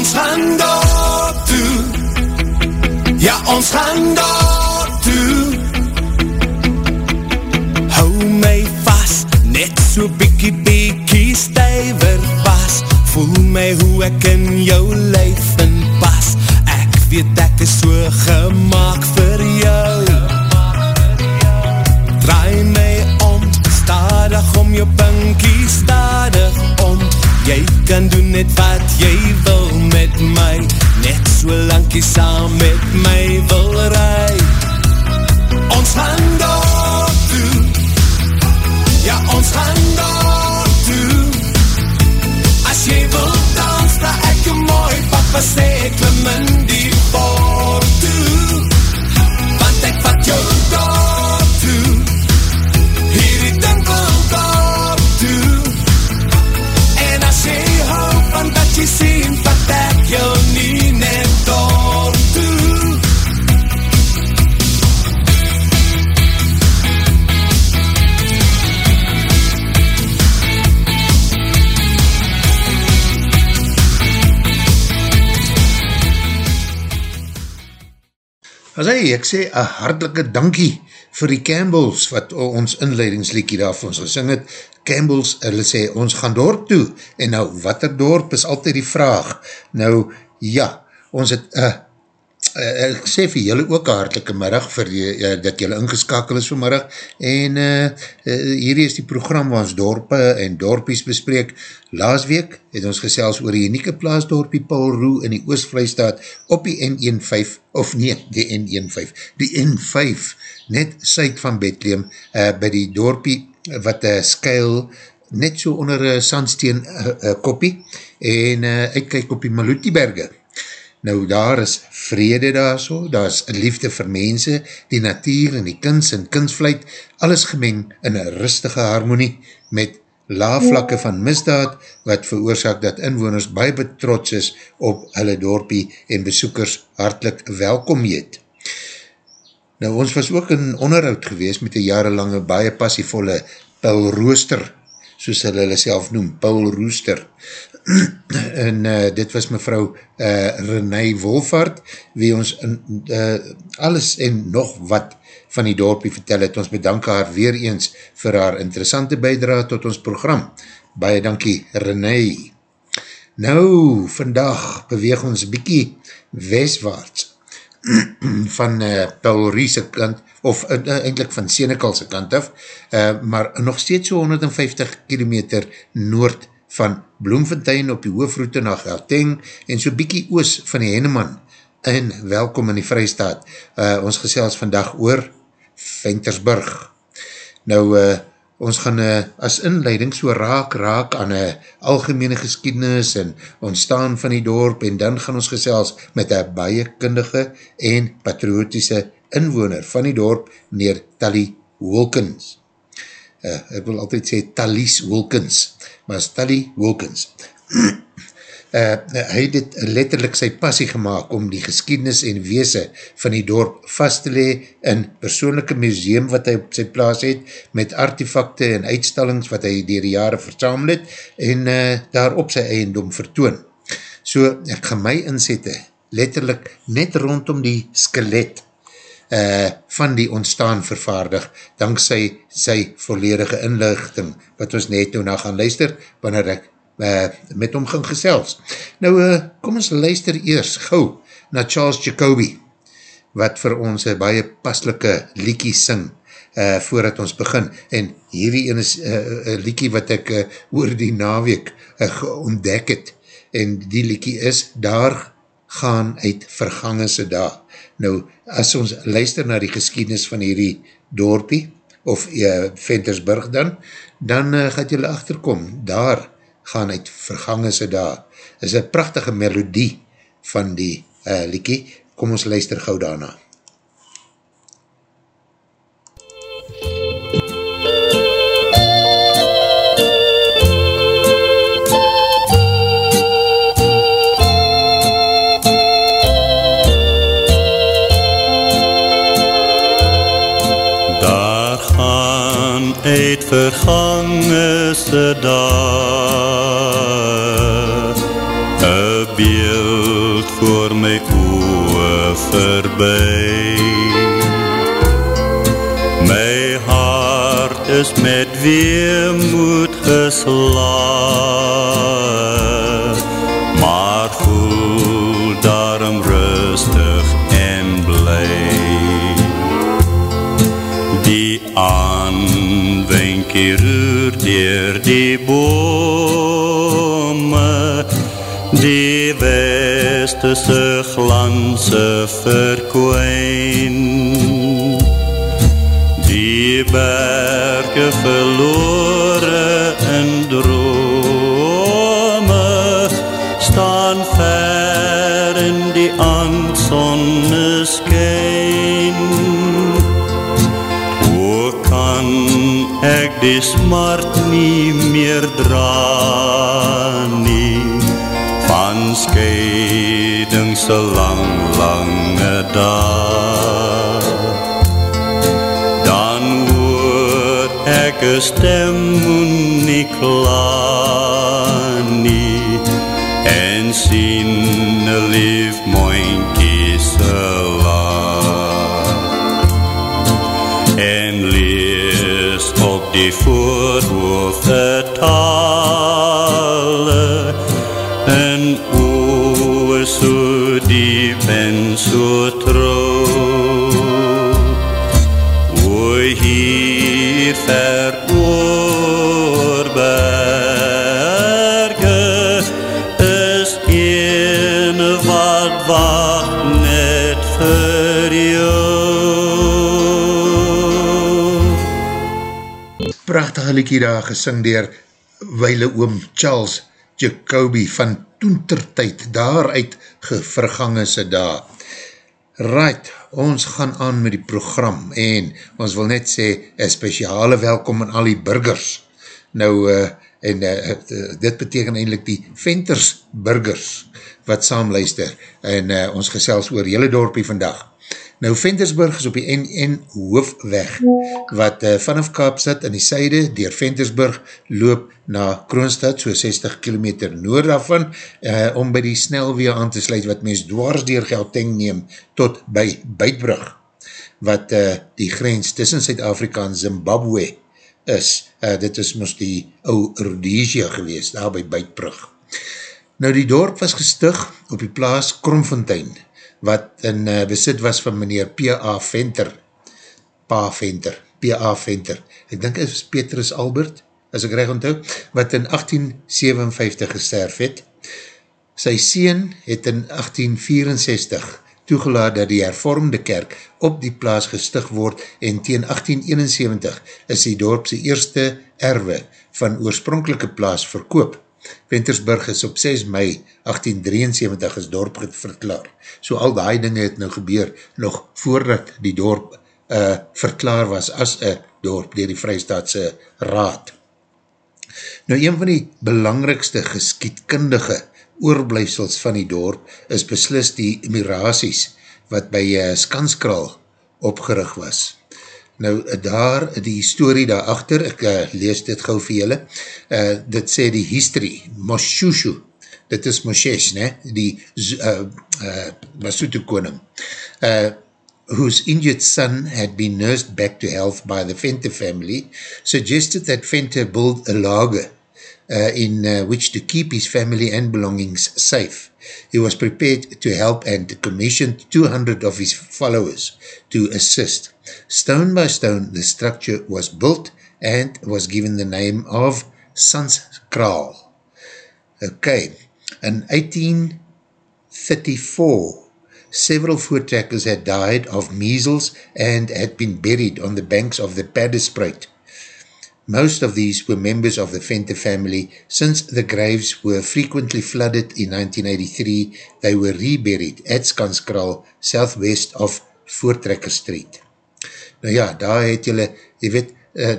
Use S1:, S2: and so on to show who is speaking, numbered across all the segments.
S1: Ons gaan daar toe. Ja, ons gaan daar toe. Hou my vast Net so bikkie bikkie stuiver pas. Voel my hoe ek in jou in pas Ek weet ek is so gemaakt vir jou. Draai my om, stadig om jou pinkie stadig om. Jy kan doen net wat jy wil my Net so lang jy saam met my wil rij Ons gaan daar toe. Ja, ons gaan daar toe. As jy wil dans, dat ek jou mooi papa sê ek
S2: sê, een hartelike dankie vir die Campbells, wat ons inleidingsliekie daar vir ons gesing het. Campbells, hulle sê, ons gaan dorp toe, en nou, wat er dorp is altyd die vraag. Nou, ja, ons het, uh, uh, ek sê vir julle ook een hartelike middag, vir die, uh, dat julle ingeskakel is vanmiddag, en uh, uh, hierdie is die program waar ons dorpe en dorpies bespreek. Laas week het ons gesels oor die unieke plaasdorpie Paul Roe in die Oostvrijstaat op die N15, of nee, die N15, die N5, net suid van Bethlehem, uh, by die dorpie wat uh, skuil net so onder een sandsteen uh, uh, koppie en uh, uitkijk op die Malutiberge. Nou daar is vrede daar so, daar is liefde vir mense, die natuur en die kins en kinsvluit, alles gemeng in een rustige harmonie met laaflakke van misdaad, wat veroorzaak dat inwoners baie betrots is op hulle dorpie en besoekers hartelijk welkom heet. Nou, ons was ook in onderhoud gewees met die jarenlange baie passievolle Paul Rooster, soos hulle hulle self noem, Paul Rooster. en uh, dit was mevrou uh, Renee Wolfhard, wie ons in, uh, alles en nog wat van die dorpie vertel het. Ons bedank haar weer eens vir haar interessante bijdra tot ons program. Baie dankie Renee. Nou, vandag beweeg ons bykie westwaarts van uh, Paul Riese kant, of uh, eindelijk van Senekalse kant af, uh, maar nog steeds so 150 kilometer noord van Bloemfontein op die hoofroute na Gauteng en so bykie oos van die Henneman en welkom in die Vrijstaat. Uh, ons gesels vandag oor Ventersburg. Nou, uh, ons gaan uh, as inleiding so raak raak aan een algemene geschiedenis en ontstaan van die dorp en dan gaan ons gesels met een baie kundige en patriotische inwoner van die dorp, meneer Tally Wilkins. Uh, ek wil altyd sê Tallies Wilkins, maar is Tally Wilkins. uh, hy het dit letterlijk sy passie gemaakt om die geschiedenis en weese van die dorp vast te lee in persoonlijke museum wat hy op sy plaas het, met artefakte en uitstallings wat hy dier die jare versamel het, en uh, daar op sy eiendom vertoon. So, ek gaan my inzette, letterlijk net rondom die skelet uh, van die ontstaan vervaardig, dankzij sy volledige inlichting, wat ons net nou na gaan luister, wanneer ek uh, met hom gaan gesels. Nou, uh, kom ons luister eers gauw na Charles Jacobi, wat vir ons een baie paslike liekie sing, uh, voordat ons begin. En hierdie ene is uh, liekie wat ek uh, oor die naweek uh, ontdek het, en die liekie is, daar gaan uit vergangense dag. Nou, as ons luister na die geschiedenis van hierdie dorpie, of uh, Ventersburg dan, dan uh, gaat jylle achterkom, daar gaan uit vergangense daar. is een prachtige melodie van die uh, liekie. Kom ons luister gauw daarna.
S3: Daar gaan uit vergangense dae 'n beeld voor my oe verby. My hart is met weemoed geslaan, maar voel daarom rustig en bly. Die roer dier die bome, die westerse glanse verkwijn. Die berge verloore in drome, die smart nie meer dra nie. Van scheiding se lang, lange dag Dan hoor ek een stem nie klaar nie. En sien een lief die voorhoofde tale en oe so diep en so trouw. O hier ver
S2: Prachtige liekie daar gesing dier weile oom Charles Jacobi van toentertijd daaruit gevergange se daar. Right, ons gaan aan met die program en ons wil net sê, een speciale welkom aan al die burgers. Nou, uh, en uh, dit beteken eindelijk die Venters burgers wat saam luister en uh, ons gesels oor jylle dorpie vandag. Nou, Ventersburg is op die NN hoofweg, wat uh, vanaf Kaapstad in die syde, dier Ventersburg, loop na Kroonstad, so 60 km noord daarvan, uh, om by die snelwee aan te sluit, wat mens dwars dier Gauteng neem, tot by Buitbrug, wat uh, die grens tussen Zuid-Afrika en Zimbabwe is. Uh, dit is moest die ou Rhodesia gewees, daar by Buitbrug. Nou, die dorp was gestig op die plaas Kromfontein, wat in uh, besit was van meneer P.A. Venter, Pa Venter, P.A. Venter, ek dink het is Petrus Albert, as ek reg onthou, wat in 1857 gesterf het. Sy sien het in 1864 toegelaat dat die hervormde kerk op die plaas gestig word en teen 1871 is die dorpse eerste erwe van oorspronkelike plaas verkoop. Ventersburg is op 6 mei 1873 as dorp verklaar. So al die dinge het nou gebeur nog voordat die dorp uh, verklaar was as een dorp dier die Vrystaatse Raad. Nou een van die belangrikste geskietkundige oorblijfsels van die dorp is beslis die miraties wat by uh, Skanskral opgerig was. Nou daar, die historie daarachter, ek uh, lees dit gauw vir julle, uh, dit sê die history, Moshushu, dit is Moshes, ne? die uh, uh, Masutu koning, uh, whose injured son had been nursed back to health by the Fenter family, suggested that Fenter build a lager uh, in uh, which to keep his family and belongings safe. He was prepared to help and commissioned 200 of his followers to assist. Stone by stone, the structure was built and was given the name of Sanskral. Okay, in 1834, several voortrekkers had died of measles and had been buried on the banks of the Paddisprite. Most of these were members of the Venter family. Since the graves were frequently flooded in 1983, they were reburied at Skanskral, southwest of Voortrekker Street. Nou ja, daar het julle, jy weet, uh,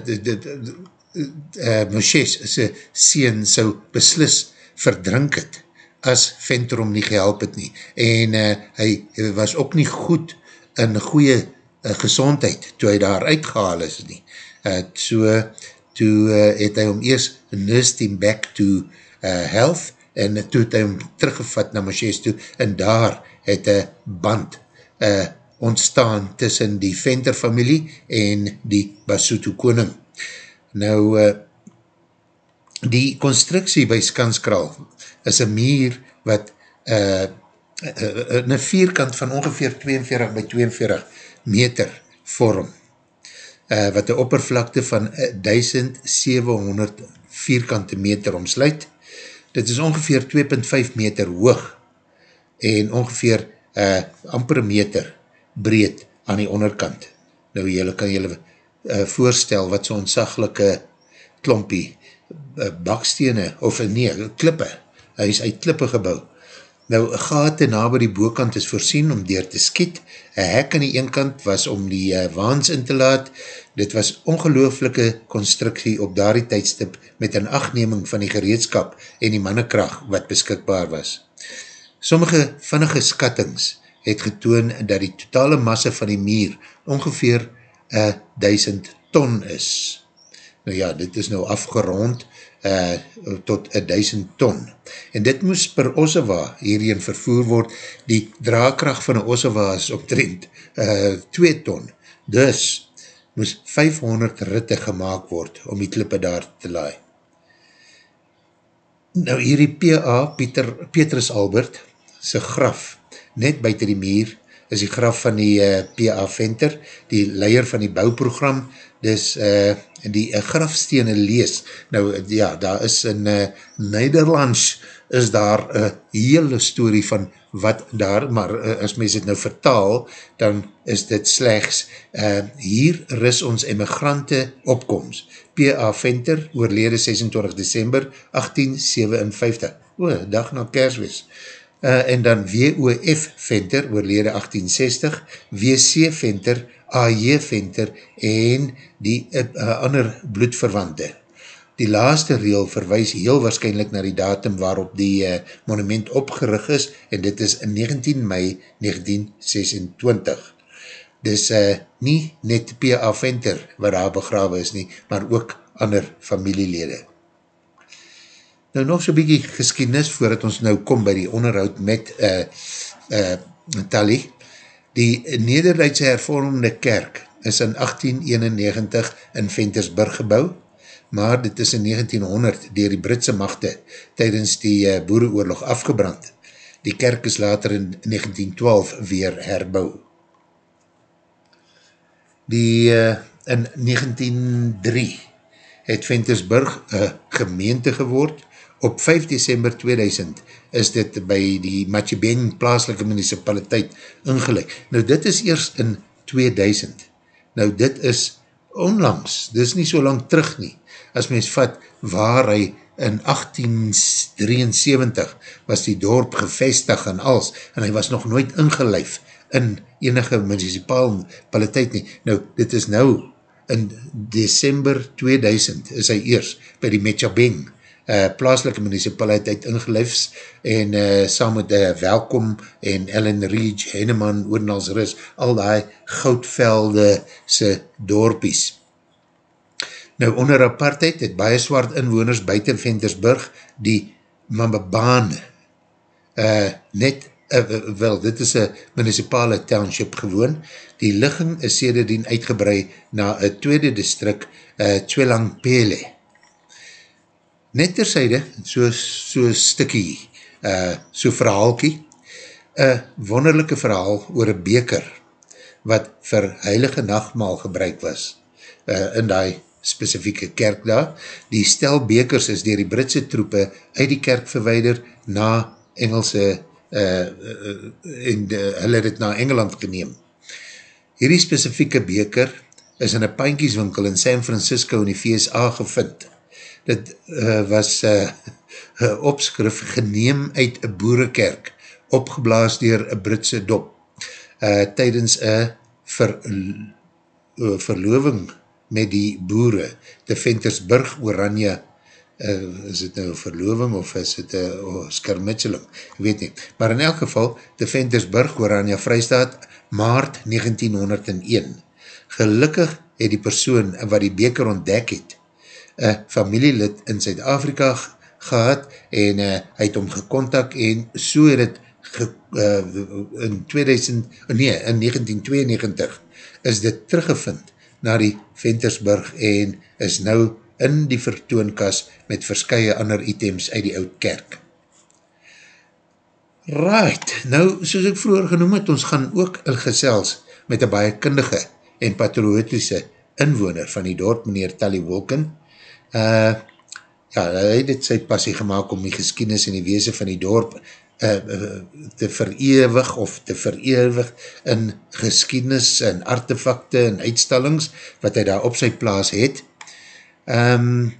S2: uh, Moshes sy sien so beslis verdrink het as Venter om nie gehelp het nie. En uh, hy was ook nie goed in goeie uh, gezondheid toe hy daar uitgehaal is nie. Uh, so, toe uh, het hy om eers nursed him back to uh, health en toe het hy hom teruggevat na Moshés toe, en daar het een band uh, ontstaan tussen die Venter familie en die Basuto koning. Nou, uh, die constructie by Skanskraal is een meer wat uh, een vierkant van ongeveer 42 by 42 meter vorm, uh, wat een oppervlakte van 1700 vierkante meter omsluit. Dit is ongeveer 2.5 meter hoog en ongeveer uh, amper meter breed aan die onderkant. Nou jylle kan jylle uh, voorstel wat so ontsaglike klompie uh, bakstene, of nee, klippe, hy is uit klippe gebouw. Nou, gate na by die boekant is voorsien om deur te skiet, een hek aan die een kant was om die uh, waans in te laat, dit was ongelooflike constructie op daardie tydstip met een achtneming van die gereedskap en die mannekracht wat beskikbaar was. Sommige vinnige skattings het getoon dat die totale massa van die mier ongeveer uh, duisend ton is. Nou ja, dit is nou afgerond uh, tot duisend ton. En dit moes per Ossewa hierheen vervoer word. Die draagkracht van een Ossewa is optrend uh, 2 ton. Dus moes 500 ritte gemaakt word om die klippe daar te laai. Nou hierdie P.A. Peter, Petrus Albert, sy graf, net buiten die muur, is die graf van die uh, eh, P.A. Venter, die leier van die bouwprogram, dis uh, die uh, grafstene lees. Nou ja, daar is in uh, Nederlands is daar een uh, hele story van wat daar, maar uh, as mens het nou vertaal, dan is dit slechts, uh, hier ris ons emigrante opkomst. P.A. Venter, oorlede 26 december 1857. O, dag na kerswees uh, en dan W.O.F. Venter, oorlede 1860, W.C. Venter, A.J. Venter en die uh, ander bloedverwante. Die laaste reel verwijs heel waarschijnlijk na die datum waarop die uh, monument opgerig is en dit is 19 mei 1926. Dis uh, nie net P.A. Venter waar daar begrawe is nie, maar ook ander familielede. Nou nog so'n bykie geskiednis voordat ons nou kom by die onderhoud met uh, uh, Tali. Die Nederduitse hervormende kerk is in 1891 in Ventersburg gebouw, maar dit is in 1900 dier die Britse machte tydens die uh, boereoorlog afgebrand. Die kerk is later in 1912 weer herbouw. Die, uh, in 1903 het Ventersburg een gemeente geword, Op 5 december 2000 is dit by die Machibeng plaaslike municipaliteit ingelijk. Nou dit is eerst in 2000. Nou dit is onlangs, dit is nie so lang terug nie. As mens vat waar hy in 1873 was die dorp gevestig en als, en hy was nog nooit ingelijf in enige municipaliteit nie. Nou dit is nou in december 2000 is hy eers by die Machibeng uh, plaaslike municipaliteit ingeleefs en uh, saam met uh, Welkom en Ellen Reed, Henneman, Oornalsris, al die goudvelde se dorpies. Nou onder apartheid het baie swart inwoners buiten Ventersburg die Mambabaan uh, net uh, wel, dit is een municipale township gewoon, die ligging is sederdien uitgebrei na een tweede distrik, uh, Tweelang Pele, net terzijde, so, so stikkie, uh, so verhaalkie, een wonderlijke verhaal oor een beker, wat vir heilige nachtmaal gebruik was, uh, in die specifieke kerk daar. Die stel bekers is dier die Britse troepe uit die kerk verweider na Engelse, uh, uh, en de, hulle het na Engeland geneem. Hierdie specifieke beker is in een pijnkieswinkel in San Francisco in die VSA gevind dit uh, was uh, opskrif geneem uit een boerekerk, opgeblaas dier een Britse dop, uh, tydens een ver, uh, verloving met die boere, de Ventersburg Oranje, uh, is het nou verloving of is het een uh, skermitseling, ek weet nie, maar in elk geval, de Ventersburg Oranje Vrystaat, maart 1901, gelukkig het die persoon wat die beker ontdek het, een familielid in Zuid-Afrika gehad en uh, hy het om gekontak en so het het ge, uh, in 2000, nee, in 1992 is dit teruggevind na die Ventersburg en is nou in die vertoonkas met verskye ander items uit die oud kerk. Right, nou soos ek vroeger genoem het, ons gaan ook gesels met een baie kundige en patriotische inwoner van die dorp, meneer Tally Wolken. Uh, ja, hy het dit sy passie gemaakt om die geskiednis en die weese van die dorp uh, te verewig of te verewig in geskiednis en artefakte en uitstallings wat hy daar op sy plaas het. Um,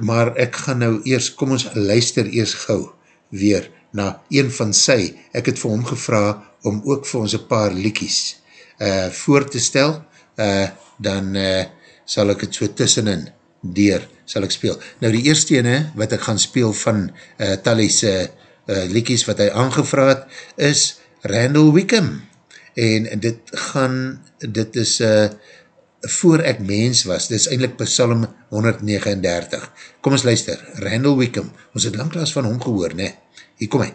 S2: maar ek gaan nou eers, kom ons luister eers gauw weer na een van sy. Ek het vir hom gevra om ook vir ons een paar liekies uh, voor te stel, uh, dan uh, sal ek het so tussenin deur sal ek speel. Nou die eerste ene wat ek gaan speel van uh, Tally's uh, uh, liekies wat hy aangevraad is Randall Wickham en dit gaan, dit is uh, voor ek mens was, dit is eindelijk Psalm 139. Kom ons luister, Randall Wickham, ons het langklaas van hom gehoor, ne? Hier kom hy.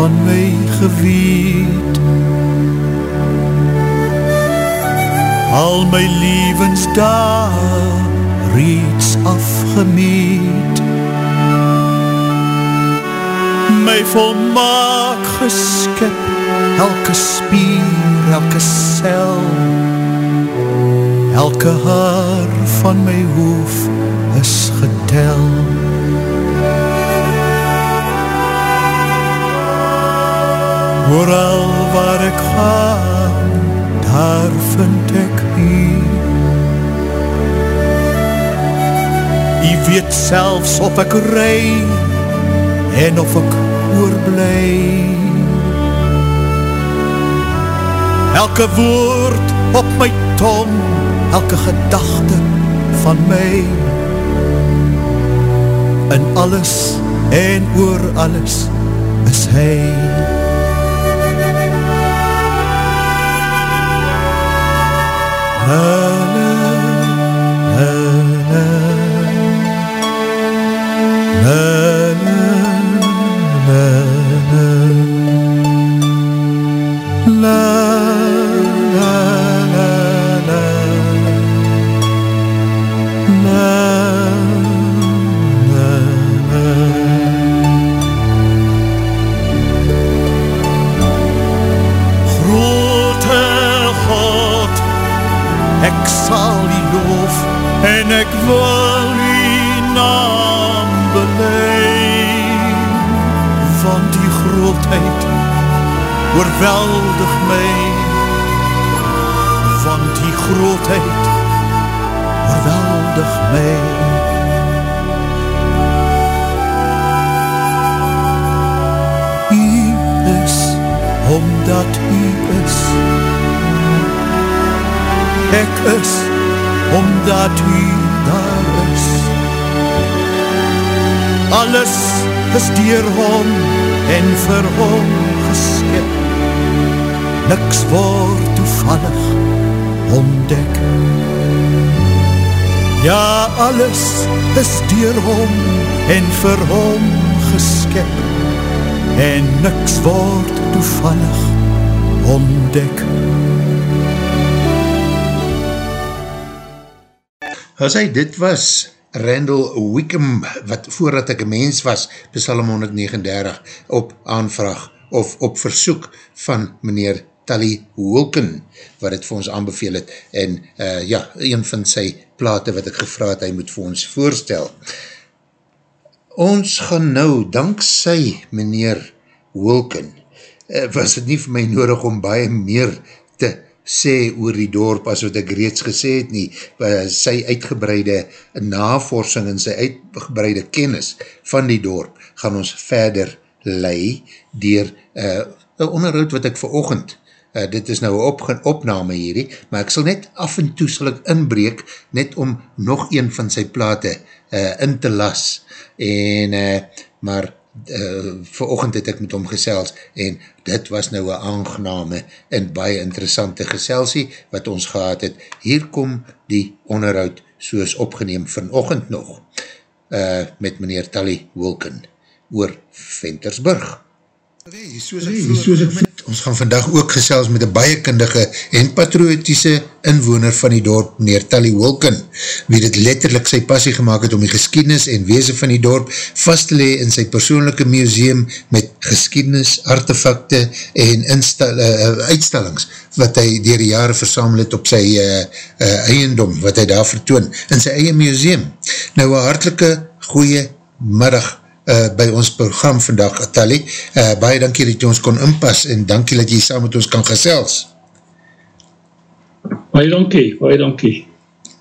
S4: Van my geweet. Al my lievens daar reeds afgemeet. My volmaak geskip, elke spier, elke cel, elke haar van my hoof is getel. Vooral waar ek gaan, daar vind ek u. U weet selfs of ek rij, en of ek oorblij. Elke woord op my tong, elke gedachte van my. In alles en oor alles is hy. Hallelujah. Sal die loof en ek wil die naam beleid van die grootheid oorweldig my van die grootheid oorweldig is omdat U is ek is, omdat u daar is. Alles is dier hom en vir hom geskip. Niks word toevallig ontdek. Ja, alles is dier hom en vir hom geskip. En niks word toevallig ontdek.
S2: As hy dit was, Randall Wickham, wat voordat ek een mens was, Psalm 139, op aanvraag of op versoek van meneer Tally Wilken, wat het vir ons aanbeveel het, en uh, ja, een van sy plate wat ek gevraad, hy moet vir ons voorstel. Ons gaan nou, danksy meneer Wilken. Uh, was het nie vir my nodig om baie meer te sê oor die dorp as wat ek reeds gesê het nie, sy uitgebreide navorsing en sy uitgebreide kennis van die dorp gaan ons verder lei dier uh, een onderhoud wat ek vir ochend Uh, dit is nou een opname hierdie, maar ek sal net af en toe sal ek inbreek, net om nog een van sy plate uh, in te las, en, uh, maar vir ochend het ek met hom gesels, en dit was nou een aangename en baie interessante geselsie, wat ons gehad het. Hier kom die onderhoud soos opgeneem vanochtend nog, uh, met meneer Tally Wilken, oor Ventersburg. Okay, soos ek vroeg, ons gaan vandag ook gesels met een baie kundige en patriotische inwoner van die dorp, meneer Tally Wilken, wie dit letterlijk sy passie gemaakt het om die geskiednis en wezen van die dorp vast te lee in sy persoonlijke museum met geskiednis, artefakte en uh, uitstellings wat hy dier die jare versamel het op sy uh, uh, eiendom, wat hy daar vertoon, in sy eie museum. Nou, een hartelike goeie middag uh, by ons program vandag, Tali. Uh, baie dankie dat jy ons kon inpas en dankie dat jy saam met ons kan gesels.
S5: Baie dankie, baie dankie.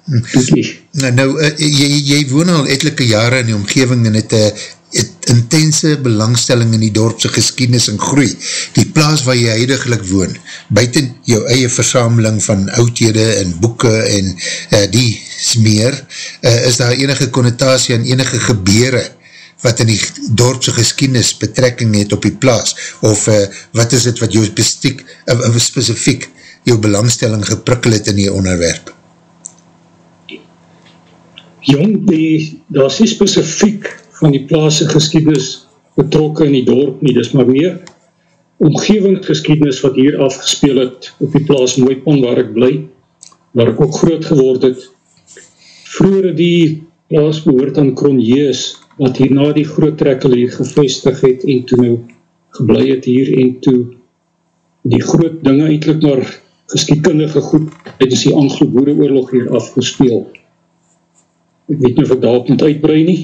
S2: Hm. Dankie. Nou, nou uh, jy, jy woon al etelike jare in die omgeving en het, uh, het intense belangstelling in die dorpse geskiednis en groei. Die plaas waar jy heidiglik woon, buiten jou eie versameling van oudhede en boeken en uh, die smeer, uh, is daar enige connotatie en enige gebeure wat in die dorpse geskiednis betrekking het op die plaas, of uh, wat is het wat jou specifiek, uh, specifiek jou belangstelling geprikkel het in die onderwerp?
S5: Jong, die, daar is nie specifiek van die plaas geskiednis betrokken in die dorp nie, dis maar meer omgevingsgeskiednis wat hier afgespeel het op die plaas Mooipon waar ek bly, waar ek ook groot geword het. Vroeger die plaas behoort aan Kronjees, wat hierna die groot trekkel hier gevestig het en toe nou geblei het hier en toe die groot dinge eindelijk maar geskietkundige goed het is die Anglo-Boere oorlog hier afgespeel. Ek weet nie of ek daarop moet uitbrei nie.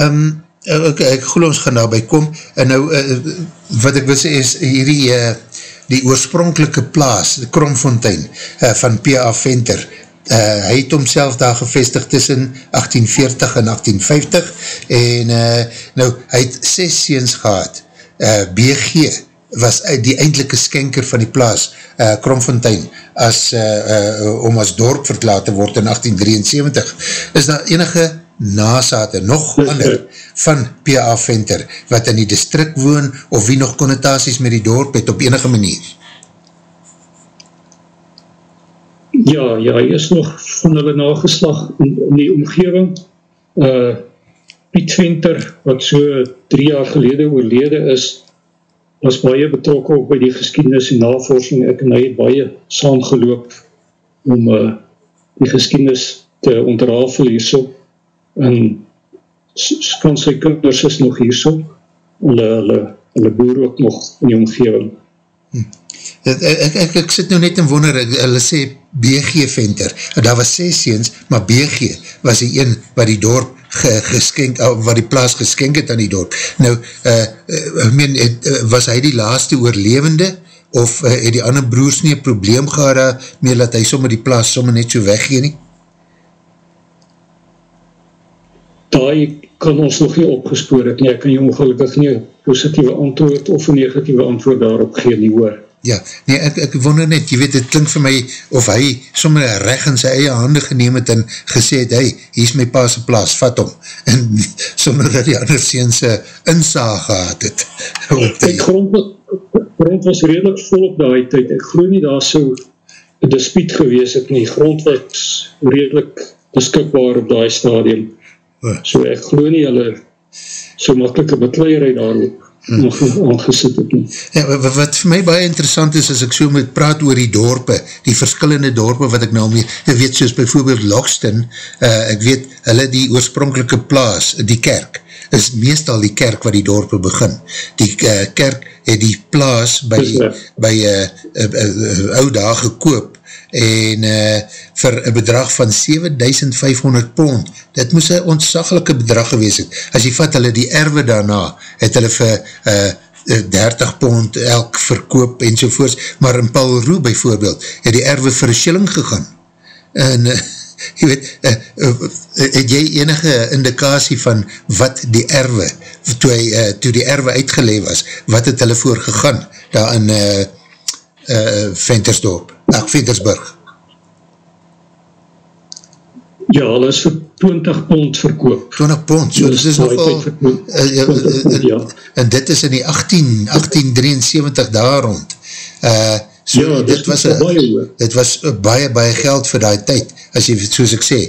S2: Um, ek, ek geloof ons gaan daarby kom en nou uh, wat ek wil sê is hierdie uh, die oorspronkelike plaas, Kromfontein uh, van P.A. Venter uh, hy het homself daar gevestig tussen 1840 en 1850 en uh, nou, hy het ses seens gehad. Uh, BG was die eindelike skenker van die plaas, uh, Kromfontein, as, uh, uh, om as dorp verklaar te word in 1873. Is daar enige nasate, nog ander, van P.A. Venter, wat in die district woon, of wie nog connotaties met die dorp het op enige manier?
S5: Ja, ja, hy is nog van hulle nageslag in, in die omgeving. Uh, Piet Venter, wat so drie jaar gelede oorlede is, was baie betrokken ook by die geskiednis en navorsing. Ek en hy het baie saamgeloop om uh, die geskiednis te ontrafel hierso. En van sy kinders is nog hierso. Hulle, hulle, hulle boer ook nog in die omgeving.
S2: Hm. Ek, ek, ek, ek sit nou net in wonder, hulle sê BG Venter, daar was 6 seens, maar BG was die een wat die dorp ge, geskenk, wat die plaas geskenk het aan die dorp. Nou, uh, ek meen, het, uh, was hy die laaste oorlevende, of uh, het die ander broers nie een probleem gehad, meer dat hy sommer die plaas sommer net so weggeen nie?
S5: Daai kan ons nog nie opgespoor het nie, ek kan jy ongelukkig nie positieve antwoord of een negatieve antwoord daarop gee nie hoor.
S2: Ja, nee, ek, ek wonder net, jy weet, het klink vir my, of hy sommer recht in sy eie hande geneem het en gesê het, hey, hier is my paase plaas, vat om, en sommer dat die ander seense insaag gehad het.
S5: Ek grond, grond was redelijk vol op die tijd, ek geloof nie daar so dispiet gewees het nie, grond was redelijk beskikbaar op die stadium, so ek geloof nie hulle so makkelike betleierheid daarop nog aangesit het nie.
S2: Ja, wat vir my baie interessant is, as ek so moet praat oor die dorpe, die verskillende dorpe wat ek nou mee, ek weet soos bijvoorbeeld Logston, uh, ek weet, hulle die oorspronkelike plaas, die kerk, is meestal die kerk wat die dorpe begin. Die uh, kerk het die plaas by, by uh, uh, uh, uh, oude dagen gekoop, en uh, vir een bedrag van 7500 pond, dit moes een ontsagelike bedrag gewees het, as jy vat hulle die erwe daarna, het hulle vir uh, 30 pond elk verkoop en sovoorts, maar in Paul Roe bijvoorbeeld, het die erwe vir een shilling gegaan. En, uh, jy weet, uh, uh, het jy enige indikasie van wat die erwe, toe, hy, uh, toe die erwe uitgeleef was, wat het hulle voor gegaan, daar in uh, uh, Ventersdorp, ach, Ventersburg?
S5: Ja, hulle is vir 20 pond verkoop.
S2: 20 pond, so dit is nogal, uh, uh, ja. en dit is in die 18, 1873 daar rond. Uh, so ja, dit was, a, baie, dit was baie, baie geld vir die tyd, as jy, soos ek sê,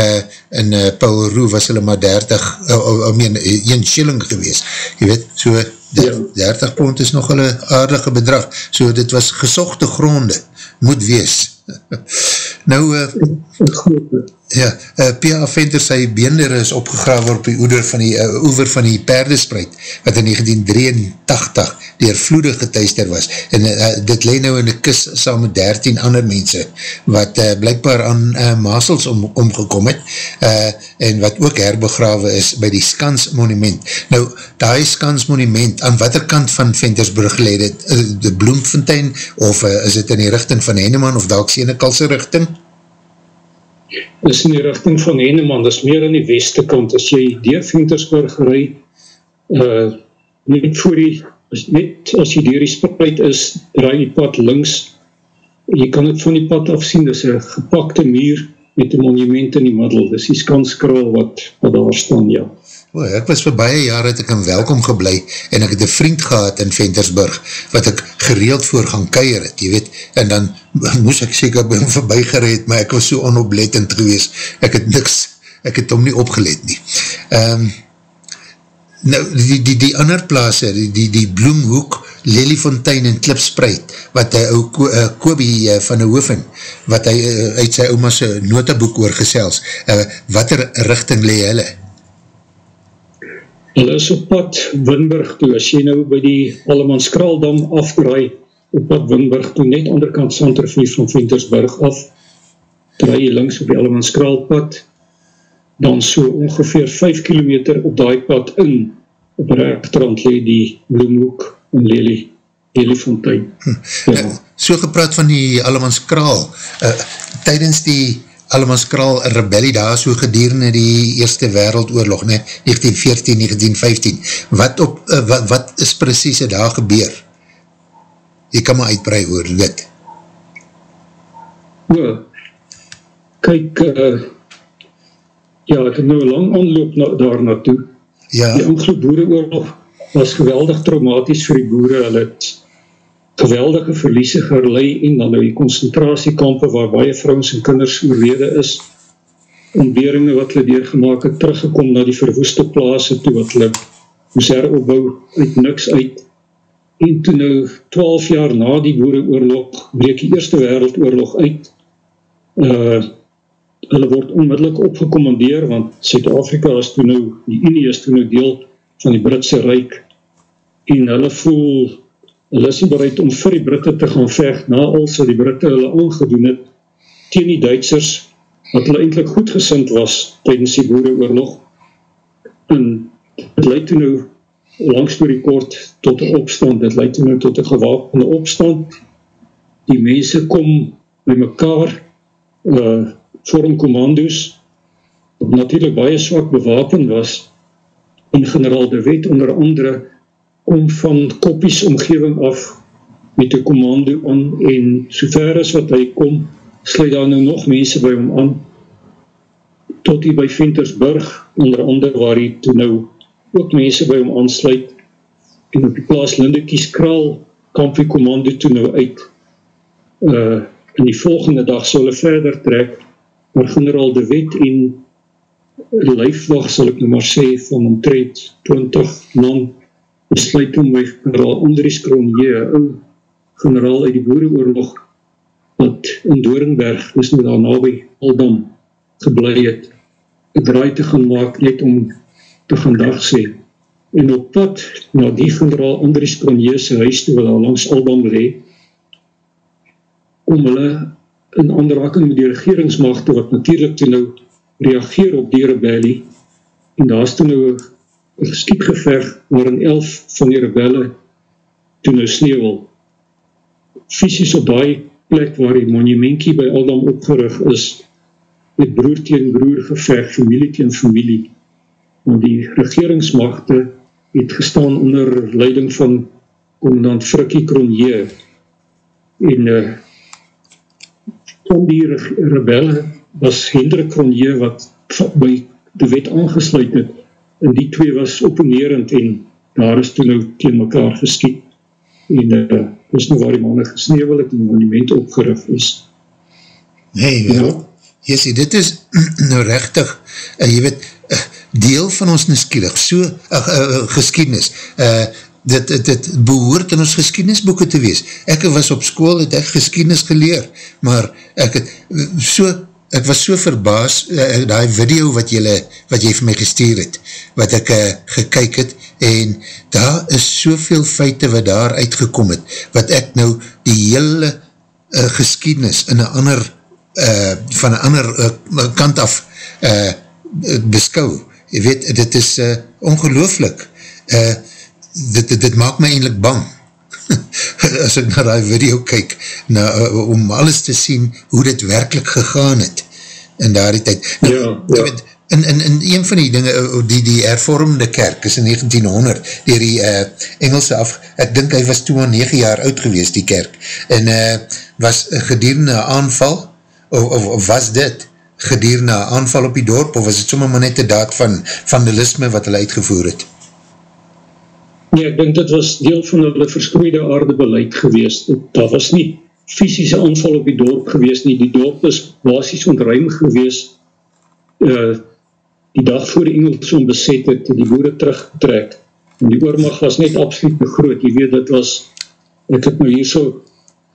S2: uh, in uh, Paul Roe was hulle maar 30, uh, uh, meen, 1 shilling gewees, jy weet, so, de, ja. 30 pond is nog hulle aardige bedrag, so dit was gesochte gronde, moet wees. nou, uh, Ja, uh, P.A. Venter sy beender is opgegraaf op die oeder van die uh, oever van die perdespreid, wat in 1983 dier vloede getuister was. En uh, dit leid nou in die kus saam met 13 ander mense, wat uh, blijkbaar aan uh, Masels om, omgekom het, uh, en wat ook herbegrawe is by die Skans monument. Nou, die Skans monument, aan wat kant van Ventersburg leid het, uh, de Bloemfontein, of uh, is het in die richting van Henneman, of dalk Senekalse richting?
S5: is in die richting van Henneman, is meer in die weste kant, as jy dier Ventersburg rui, uh, net voor die, as, net as jy dier die spuit is, rui die pad links, jy kan het van die pad afsien, dis een gepakte muur met een monument in die middel, dis die skanskraal wat, wat daar staan, ja.
S2: O, ek was vir baie jare het ek in welkom geblei en ek het een vriend gehad in Ventersburg wat ek gereeld voor gaan keier het, jy weet, en dan moes ek seker by hom voorbij gereed, maar ek was so onoplettend gewees, ek het niks, ek het hom nie opgelet nie. Um, nou, die, die, die ander plaas, die, die, die Bloemhoek, Lelyfontein en Klipspreid, wat hy ou uh, Kobi uh, van die Hoeven, wat hy uh, uit sy oma's notaboek oorgesels, uh, wat er richting le hulle?
S5: Hulle is op pad Winburg toe, as jy nou by die Allemanskraaldam afdraai, op pad Winburg toe, net onderkant Santervies van Ventersburg af, draai jy links op die Allemanskraalpad, dan so ongeveer 5 kilometer op die pad in, op rechterhand leed die Bloemhoek en Lely, Lelyfontein. Hm.
S2: Ja. So gepraat van die Allemanskraal, uh, tydens die Allemanskraal rebellie daar so gedurende die Eerste Wereldoorlog, ne? 1914, 1915. Wat, op, uh, wat, wat is precies daar gebeur? Jy kan maar uitbrei oor dit.
S5: Ja, kyk, uh, ja, ek het nou lang aanloop na, daar naartoe. Ja. Die Anglo-Boereoorlog was geweldig traumatisch vir die boere. Hulle het geweldige verliese gerlei en dan nou die concentratiekampe waar baie vrouwens en kinders oorlede is, ontberinge wat hulle deurgemaak het, teruggekom na die verwoeste plaas toe wat hulle moes heropbouw uit niks uit. En toe nou 12 jaar na die boereoorlog, breek die Eerste Wereldoorlog uit, uh, hulle word onmiddellik opgekommandeer, want Zuid-Afrika is toe nou, die Unie is toe nou deel van die Britse Rijk, en hulle voel hulle is nie bereid om vir die Britte te gaan vecht na als wat die Britte hulle aangedoen het teen die Duitsers wat hulle eindelijk goedgesind was tydens die boereoorlog. En het leid toe nou langs door die kort tot een opstand, het leid toe nou tot een gewapende opstand. Die mense kom by mekaar uh, vorm commando's wat natuurlijk baie swak bewapen was en generaal de wet onder andere om van koppies omgeving af met die commando aan en sover as wat hy kom, sluit daar nou nog mense by hom aan tot hy by Ventersburg onder andere waar hy toe nou ook mense by hom aansluit en op die plaas Lindekies Kraal kamp die commando toe nou uit. Uh, in die volgende dag sal hy verder trek maar generaal de wet en lijfwacht sal ek nou maar sê van omtreed 20 man besluit om my generaal Andries Kronje, ou generaal uit die boereoorlog, wat in Doornberg, is nou daar na by Aldam, geblei het, een draai te gaan maak, net om te gaan dag sê. En op pad, na die generaal Andries Kronje sy huis toe, wat daar langs Aldam le, om hulle in aanraking met die regeringsmachte, wat natuurlijk toe nou reageer op die rebellie, en daar is toe nou geskietgeveg waarin elf van die rebelle toe nou sneeuwel. Fysisk op die plek waar die monumentje by Aldam opgerig is, met broer teen broer geveg, familie teen familie, want die regeringsmachte het gestaan onder leiding van commandant Frikkie Kronje en uh, van die rebelle was Hendrik Kronje wat by de wet aangesluit het en die twee was opponerend en daar is toen nou teen mekaar geskiet en uh, is nou waar die manne gesneeuwel het en die monument opgerif is.
S2: Nee, ja. jy dit is nou rechtig, uh, jy weet, uh, deel van ons neskielig, so uh, uh, geskiednis, uh, dit, dit, dit behoort in ons geskiednisboeken te wees. Ek was op school, het ek geskiednis geleer, maar ek het so ek was so verbaas, uh, die video wat, jylle, wat jy vir my gestuur het, wat ek uh, gekyk het, en daar is soveel feite wat daar uitgekom het, wat ek nou die hele uh, geskiednis in een ander, uh, van een ander uh, kant af uh, beskou. Je weet, dit is uh, ongelooflik. Uh, dit, dit, dit maak my eindelijk bang. as ek na die video kyk, na, uh, om alles te sien hoe dit werkelijk gegaan het in daar die tyd. Nou, ja, ja. Weet, in, in, in een van die dinge, uh, die, die hervormde kerk is in 1900, dier die uh, Engelse af, ek dink hy was toen al 9 jaar oud gewees, die kerk, en uh, was gedierende aanval, of, of, of was dit gedierende aanval op die dorp, of was het sommer maar net die daad van vandalisme wat hulle uitgevoer het?
S5: Nee, ek denk dit was deel van hulle verskroeide aardebeleid gewees. Daar was nie fysische aanval op die dorp gewees nie. Die dorp is basis ontruim gewees uh, die dag voor die Engels om beset het, die boere teruggetrek. En die oormag was net absoluut begroot. Je weet, dit was, ek het nou hier so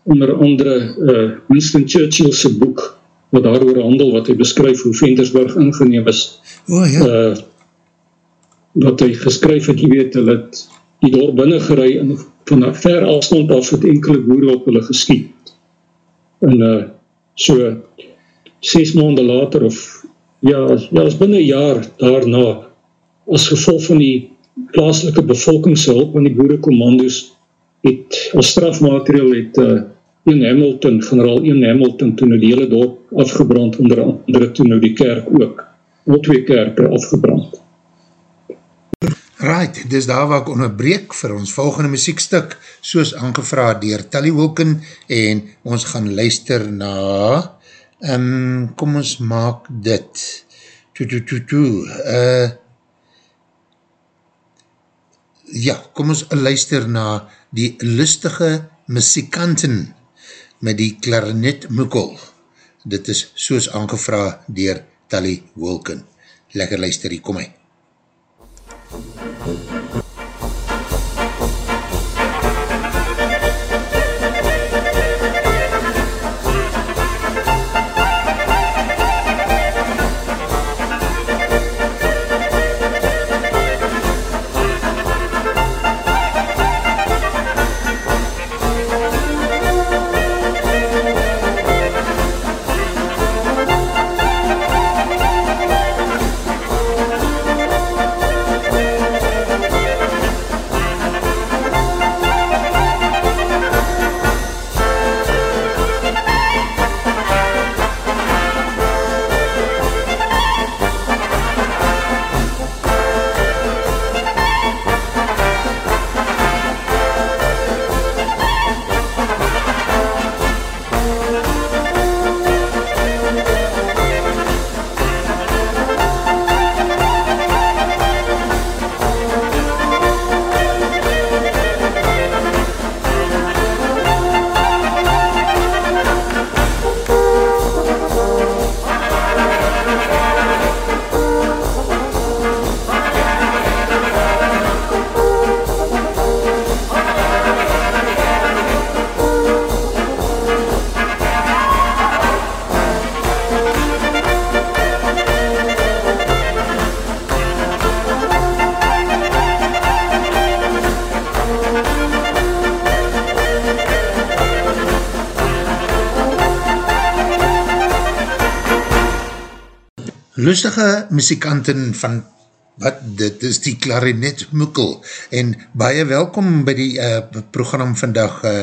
S5: onder andere uh, Winston Churchill's boek, wat daar oor handel, wat hy beskryf hoe Ventersburg ingeneem is.
S2: Oh, ja. Uh,
S5: wat hy geskryf het, jy weet, hulle het die dorp binnen gerei en van een ver afstand af het enkele boere op hulle geskiet. En uh, so ses maanden later of ja, ja, as binnen een jaar daarna as gevolg van die plaaslike bevolkingshulp en die boerekommandos het as strafmateriaal het uh, Ian Hamilton, generaal Ian Hamilton toen nou die hele dorp afgebrand onder andere toen nou die kerk ook al twee kerke afgebrand.
S2: Right, dis daar waar ek onderbreek vir ons volgende muziekstuk, soos aangevraad dier Tally Wilken, en ons gaan luister na, um, kom ons maak dit, toe, toe, toe, toe, uh, ja, kom ons luister na die lustige muzikanten met die klarinet mukkel. Dit is soos aangevraad dier Tally Wilken. Lekker luister, hier kom hy. Lustige muzikanten van wat dit is die klarinet moekel en baie welkom by die uh, program vandag uh,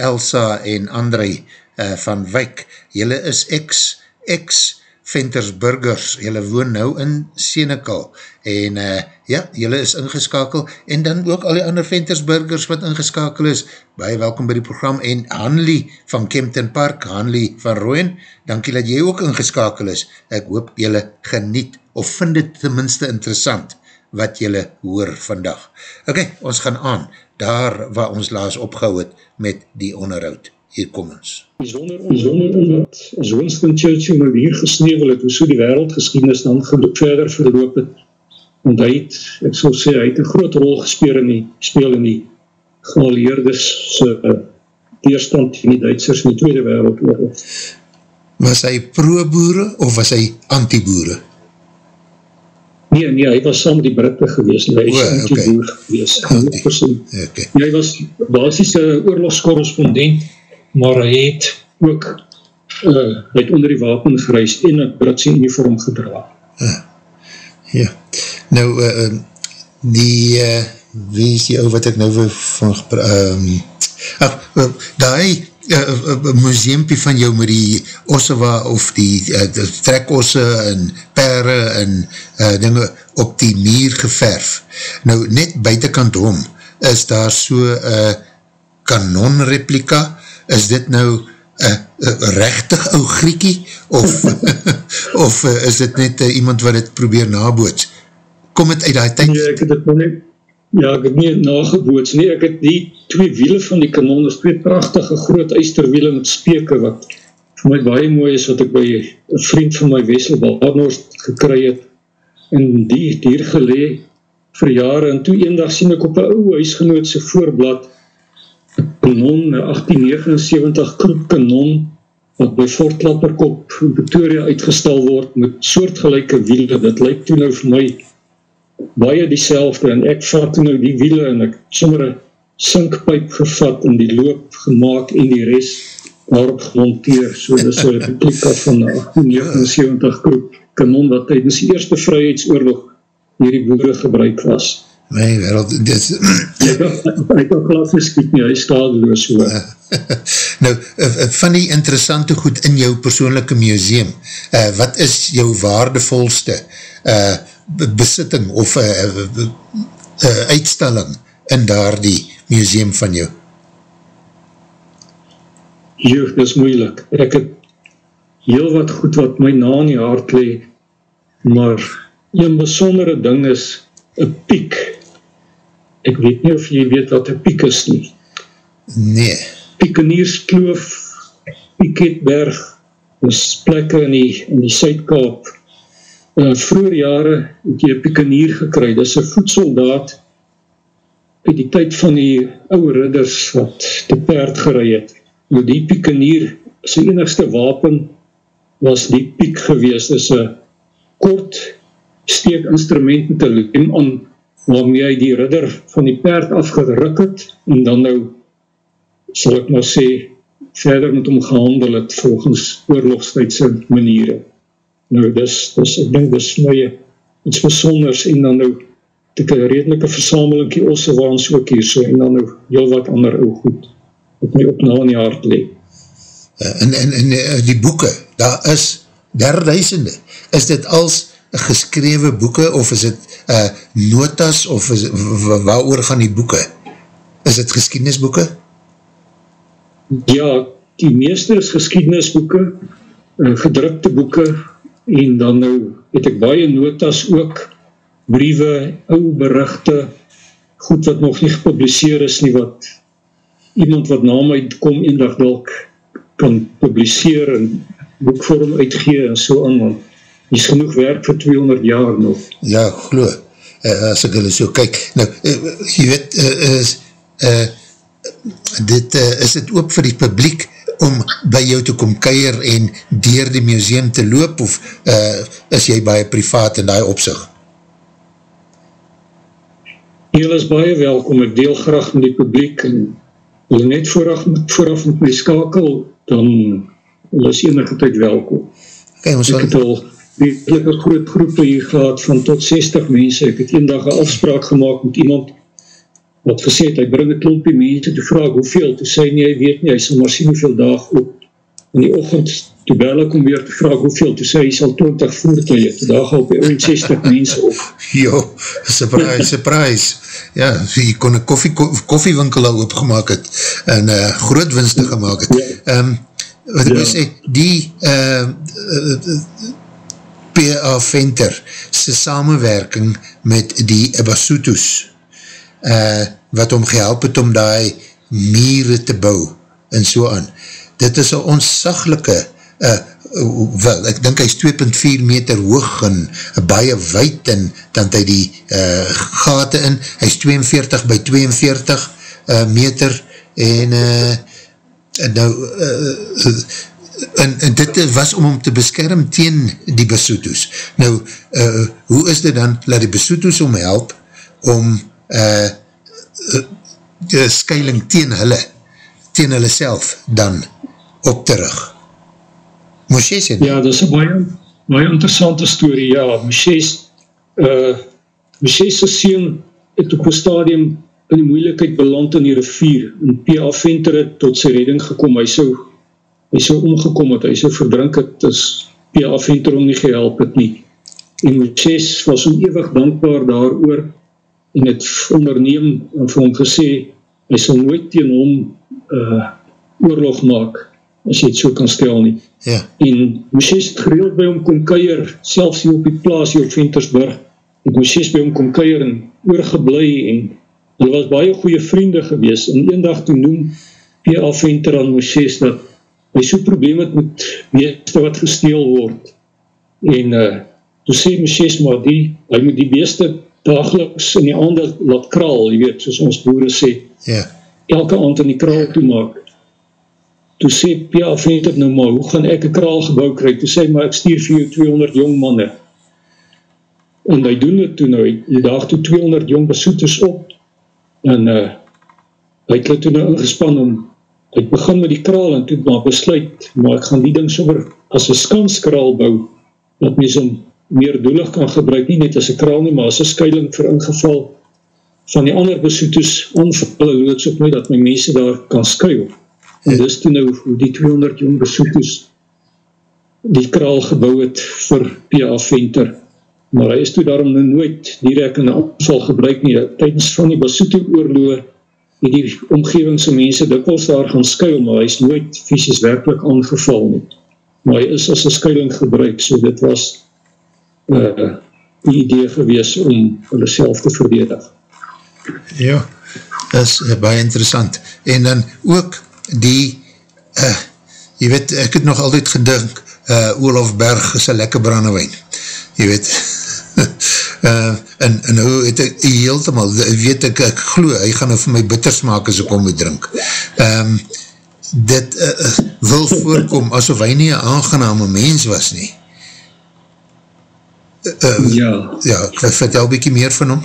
S2: Elsa en André uh, van Wyk. Julle is ex, ex Ventersburgers, julle woon nou in Senekal en uh, ja, julle is ingeskakel en dan ook al die ander Ventersburgers wat ingeskakel is, baie welkom by die program en Hanley van Kempton Park, Hanley van Rooien, dankie dat jy ook ingeskakel is, ek hoop julle geniet of vind dit tenminste interessant wat jylle hoor vandag. Ok, ons gaan aan, daar waar ons laas opgehou het met die onderhoud. Hier kom ons.
S5: Zonder omdat as Winston Churchill nou hier gesnevel het, hoe so die wereldgeschiedenis dan verder verloop het, want hy het, ek sal sê, hy het een groot rol gespeel in die, speel in die geallieerdes uh, teerstand in die Duitsers in die Tweede Wereldoorlog.
S2: Was hy pro-boere of was hy anti-boere?
S5: Nee, nee, hy was saam die Britte gewees, en hy is oh, anti-boer okay. gewees. Okay. Okay. Hy was basis een oorlogskorrespondent, maar hy het ook uh, hy het onder die wapen gereis en een Britse uniform gedra. Uh,
S2: ja, nou, uh, die, uh, wie is die ou wat ek nou van, um, ach, uh, die uh, museumpie van jou met die ossewa of die, uh, trekosse en pere en uh, dinge op die muur geverf. Nou net buitenkant hom is daar so uh, kanonreplika, is dit nou uh, uh, rechtig ou Griekie of, of uh, is dit net uh, iemand wat het probeer naboots? Kom het uit die tijd?
S5: Nee, ek het het nog net Ja, ek het nie nageboots nie, ek het die twee wiele van die kanon, is twee prachtige groot eisterwiele met speke, wat vir my baie mooi is, wat ek by een vriend van my Wessel Barnhorst gekry het, en die het hier gelee vir jare, en toe een dag sien ek op een ouwe huisgenootse voorblad, kanon, een 1879 kroep kanon, wat by Fort Klapperkop in Victoria uitgestal word, met soortgelijke wiele, dat lyk toe nou vir my baie die selfde, en ek vat nou die wiele, en ek sommer een sinkpijp gevat, en die loop gemaakt, en die rest daarop gemonteer, so dis een replika van 1879 groep kanon, wat tydens die eerste vryheidsoorlog hier die boere gebruik was.
S2: My wereld, dit...
S5: Ek kan glas geskiet nie, hy stadeloos so.
S2: nou, eh, eh, van die interessante goed in jou persoonlijke museum, uh, wat is jou waardevolste uh, besitting of uh, uh, uh, uitstalling in daar die museum van jou?
S5: Jo, dit is moeilik. Ek het heel wat goed wat my na in die hart le, maar een besondere ding is een piek. Ek weet nie of jy weet wat een piek is nie.
S2: Nee.
S5: Piekenierskloof, Pieketberg, is plekke in die, in die Suidkaap, in uh, vroeger jare het jy een pikenier gekry, dit is een voedsoldaat uit die tyd van die oude ridders wat te paard gerei het. Nou die pikenier, sy enigste wapen was die piek gewees, dit is een kort steek instrument met een lem aan, waarmee hy die ridder van die paard afgeruk het, en dan nou, sal ek maar sê, verder met hom gehandel het volgens oorlogstijdse maniere. Nou dis, dis ek denk dis my iets besonders en dan nou het ek een redelike versamelingkie osse waar ons ook hier so en dan nou heel wat ander ou goed wat my op na in die hart le
S2: en, en, en eh, die boeken daar is derduisende is dit als geskrewe boeken of is dit uh, notas of is, waar oor gaan die boeken is dit geskiednisboeken
S5: ja die meeste is geskiednisboeken uh, gedrukte boeken en dan nou het ek baie notas ook, briewe, ou berichte, goed wat nog nie gepubliseer is nie, wat iemand wat na my kom een dag dalk kan publiseer en boekvorm uitgee en so aan, want is genoeg werk vir 200 jaar nog.
S2: Ja, glo, uh, as ek hulle so kyk, nou, uh, jy weet, uh, is, uh, dit, uh, is dit ook vir die publiek, om by jou te kom keier en dier die museum te loop of uh, is jy baie privaat in die opzicht?
S5: Heel is baie welkom, ek deel graag met die publiek en hulle net vooraf, vooraf met my skakel, dan hulle is enige tyd welkom.
S2: Okay, ons
S5: ek het al redelijk groot groepe hier gehad van tot 60 mense. Ek het een dag een afspraak gemaakt met iemand wat gesê het, hy bring een klompie mense te vraag hoeveel, toe sê nie, hy weet nie, hy sal maar sien hoeveel dag op in die ochend, toe bel ek om weer te vraag hoeveel, toe sê hy sal 20 voertuig, toe daar gaan op die 60 mense op.
S2: Jo, surprise, surprise. Ja, jy kon een koffie, koffiewinkel al opgemaak het, en uh, groot winste gemaakt het. Ja. Um, wat ek ja. sê, die uh, uh, P.A. Venter, sy samenwerking met die Basutus, uh, wat om gehelp het om die mieren te bou, en so aan. Dit is een onsaglike, uh, wel, ek dink hy is 2.4 meter hoog en baie wijd en dan het hy die uh, gaten in, hy is 42 by 42 uh, meter en uh, nou uh, en, en dit was om om te beskerm teen die Basutus. Nou, uh, hoe is dit dan, laat die Basutus om help om uh, uh, skuiling teen hulle, teen hulle self dan op te rug?
S5: Moshes het? Ja, dit is een baie, baie interessante story, ja, Moshes uh, Moshes' sien het op een stadium in die moeilikheid beland in die rivier en P.A. Venter het tot sy redding gekom, hy so hy so omgekom het, hy so verdrink het, is P.A. Venter om nie gehelp het nie. En Moses was om eeuwig dankbaar daar oor en het onderneem en vir hom gesê, hy sal nooit teen hom uh, oorlog maak, as jy het so kan stel nie. Ja. En Moses het gereeld by hom kom keier, selfs hier op die plaas hier op Ventersburg, het Moses by hom kom keier en oorgeblij en hulle was baie goeie vriende gewees, en een dag toe noem P.A. Venter aan Moses dat hy so probleem het met beeste wat gesteel word, en uh, toe sê Moses maar die, hy moet die beeste dageliks in die aande laat kraal, jy weet, soos ons boere sê, ja. elke aand in die kraal toemaak, toe sê P.A. Venter nou maar, hoe gaan ek een kraal gebouw krijg, toe sê maar ek stuur vir jou 200 jong manne, en hy doen het toe nou, hy daag toe 200 jong besoeters op, en uh, hy het toe nou ingespan om hy begin met die kraal en toe maar besluit maar ek gaan die ding sover as een skanskraal bou dat mens hom meer doelig kan gebruik nie net as een kraal nie maar as een skuiling vir ingeval van die ander besoetes onverhulle loods op my dat my mense daar kan skuil en dis toe nou hoe die 200 jong besoetes die kraal gebouw het vir P.A. Venter maar hy is toe daarom nou nooit direct in die aanval gebruik nie. Tijdens van die Basuto oorloor het die omgevingse mense dikwels daar gaan skuil, maar hy is nooit fysisk werkelijk aangeval nie. Maar hy is as een skuiling gebruik, so dit was uh, die idee gewees om hulle self te verdedig.
S2: Ja, is uh, baie interessant. En dan ook die, uh, jy weet, ek het nog altyd gedink, uh, Olaf Berg is een lekker brandewijn. Jy weet, uh, en, en hoe het ek heeltemaal, weet ek, ek glo, hy gaan nou vir my bitters maak as ek om moet drink. Um, dit uh, wil voorkom asof hy nie een aangename mens was nie. Uh, ja. Ja, vertel bykie meer van hom.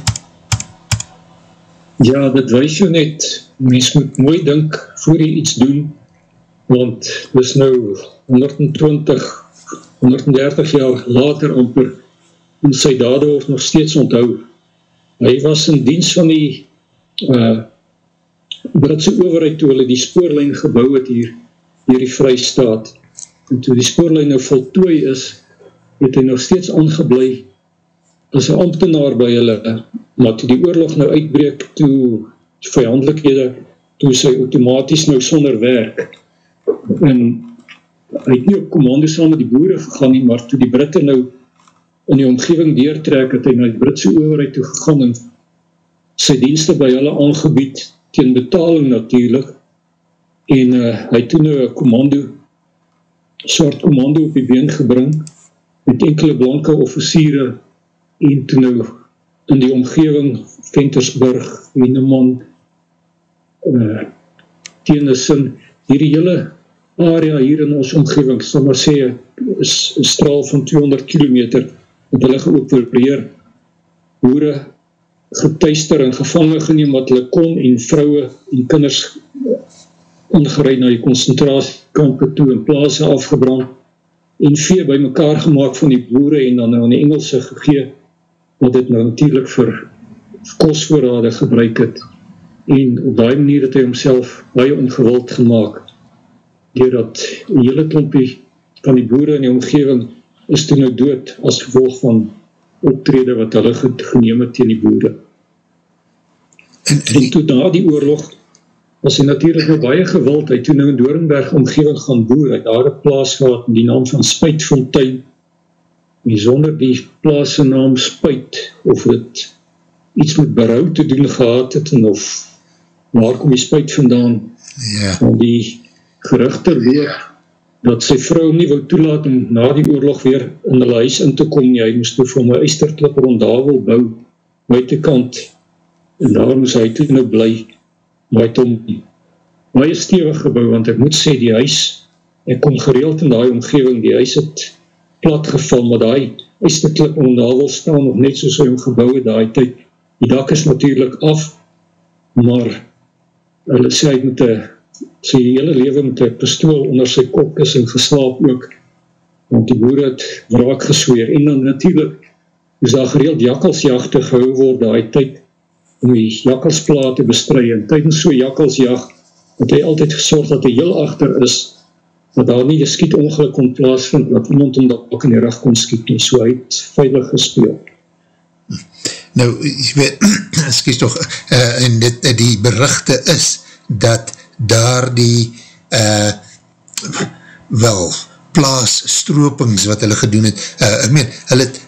S5: Ja, dit wees jou net, mens moet mooi dink voor jy iets doen, want dis nou 120, 130 jaar later amper, en sy dade word nog steeds onthou. Hy was in dienst van die uh, Britse overheid toe hulle die spoorlijn gebouw het hier, hier die vrystaat. En toe die spoorlijn nou voltooi is, het hy nog steeds aangeblij as een ambtenaar by hulle, maar toe die oorlog nou uitbreek, toe vijandelikhede, toe sy automatisch nou sonder werk. En hy het nie op commando saam met die boere gegaan nie, maar toe die Britte nou in die omgeving deurtrek, het hy na die Britse overheid toe gegaan en sy dienste by hulle aangebied, teen betaling natuurlijk, en uh, hy toen nou een commando, soort commando op die been gebring, met enkele blanke officiere, en toen nou in die omgeving, Ventersburg, Wieneman, uh, Teenissen, hierdie hele area hier in ons omgeving, sal maar sê, is een straal van 200 kilometer, het hulle geopereer, hoere getuister en gevangen geneem wat hulle kon en vrouwe en kinders ongereid na die concentratiekampen toe en plaas afgebrand en vee by mekaar gemaakt van die boere en dan aan die Engelse gegee, wat dit nou natuurlijk vir kostvoorrade gebruik het. En op die manier het hy homself baie ongewild gemaakt, doordat die hele klompie van die boere in die omgeving is toen nou dood as gevolg van optrede wat hulle geneem het tegen die boere. En, en, en toen na die oorlog was hy natuurlijk nog baie gewild, hy toen nou in Doornberg omgeving gaan boer, hy daar een plaas gehad in die naam van Spuitfontein, en sonder die plaas naam Spuit, of het iets met berouw te doen gehad het, en of waar kom die Spuit vandaan,
S2: ja.
S5: want die geruchte loop, dat sy vrou nie wil toelaat om na die oorlog weer in die huis in te kom, nie, hy moest toe vir my eisterklip rond daar wil bou, buitenkant, en daar moest hy toe nou bly, maar het om baie stevig gebouw, want ek moet sê die huis, ek kom gereeld in die omgeving, die huis het plat geval, maar die huis te klip om daar wil staan, nog net soos hy omgebouw het, die tyd, die dak is natuurlijk af, maar hulle sê hy met die, sy hele leven met die pistool onder sy kop is en geslaap ook, want die boer het wraak gesweer, en dan natuurlijk is daar gereeld jakkalsjachte gehou word, die tyd, om die jakkalsplaat te bestry. En tydens so jakkalsjag het hy altyd gesorg dat hy heel achter is dat daar nie een skiet ongeluk kon plaasvind dat iemand om dat ook in die rug kon skiet en so hy het veilig gespeel.
S2: Nou, jy weet skies toch uh, en dit, uh, die berichte is dat daar die uh, wel plaasstropings wat hulle gedoen het, uh, ek meen, hulle het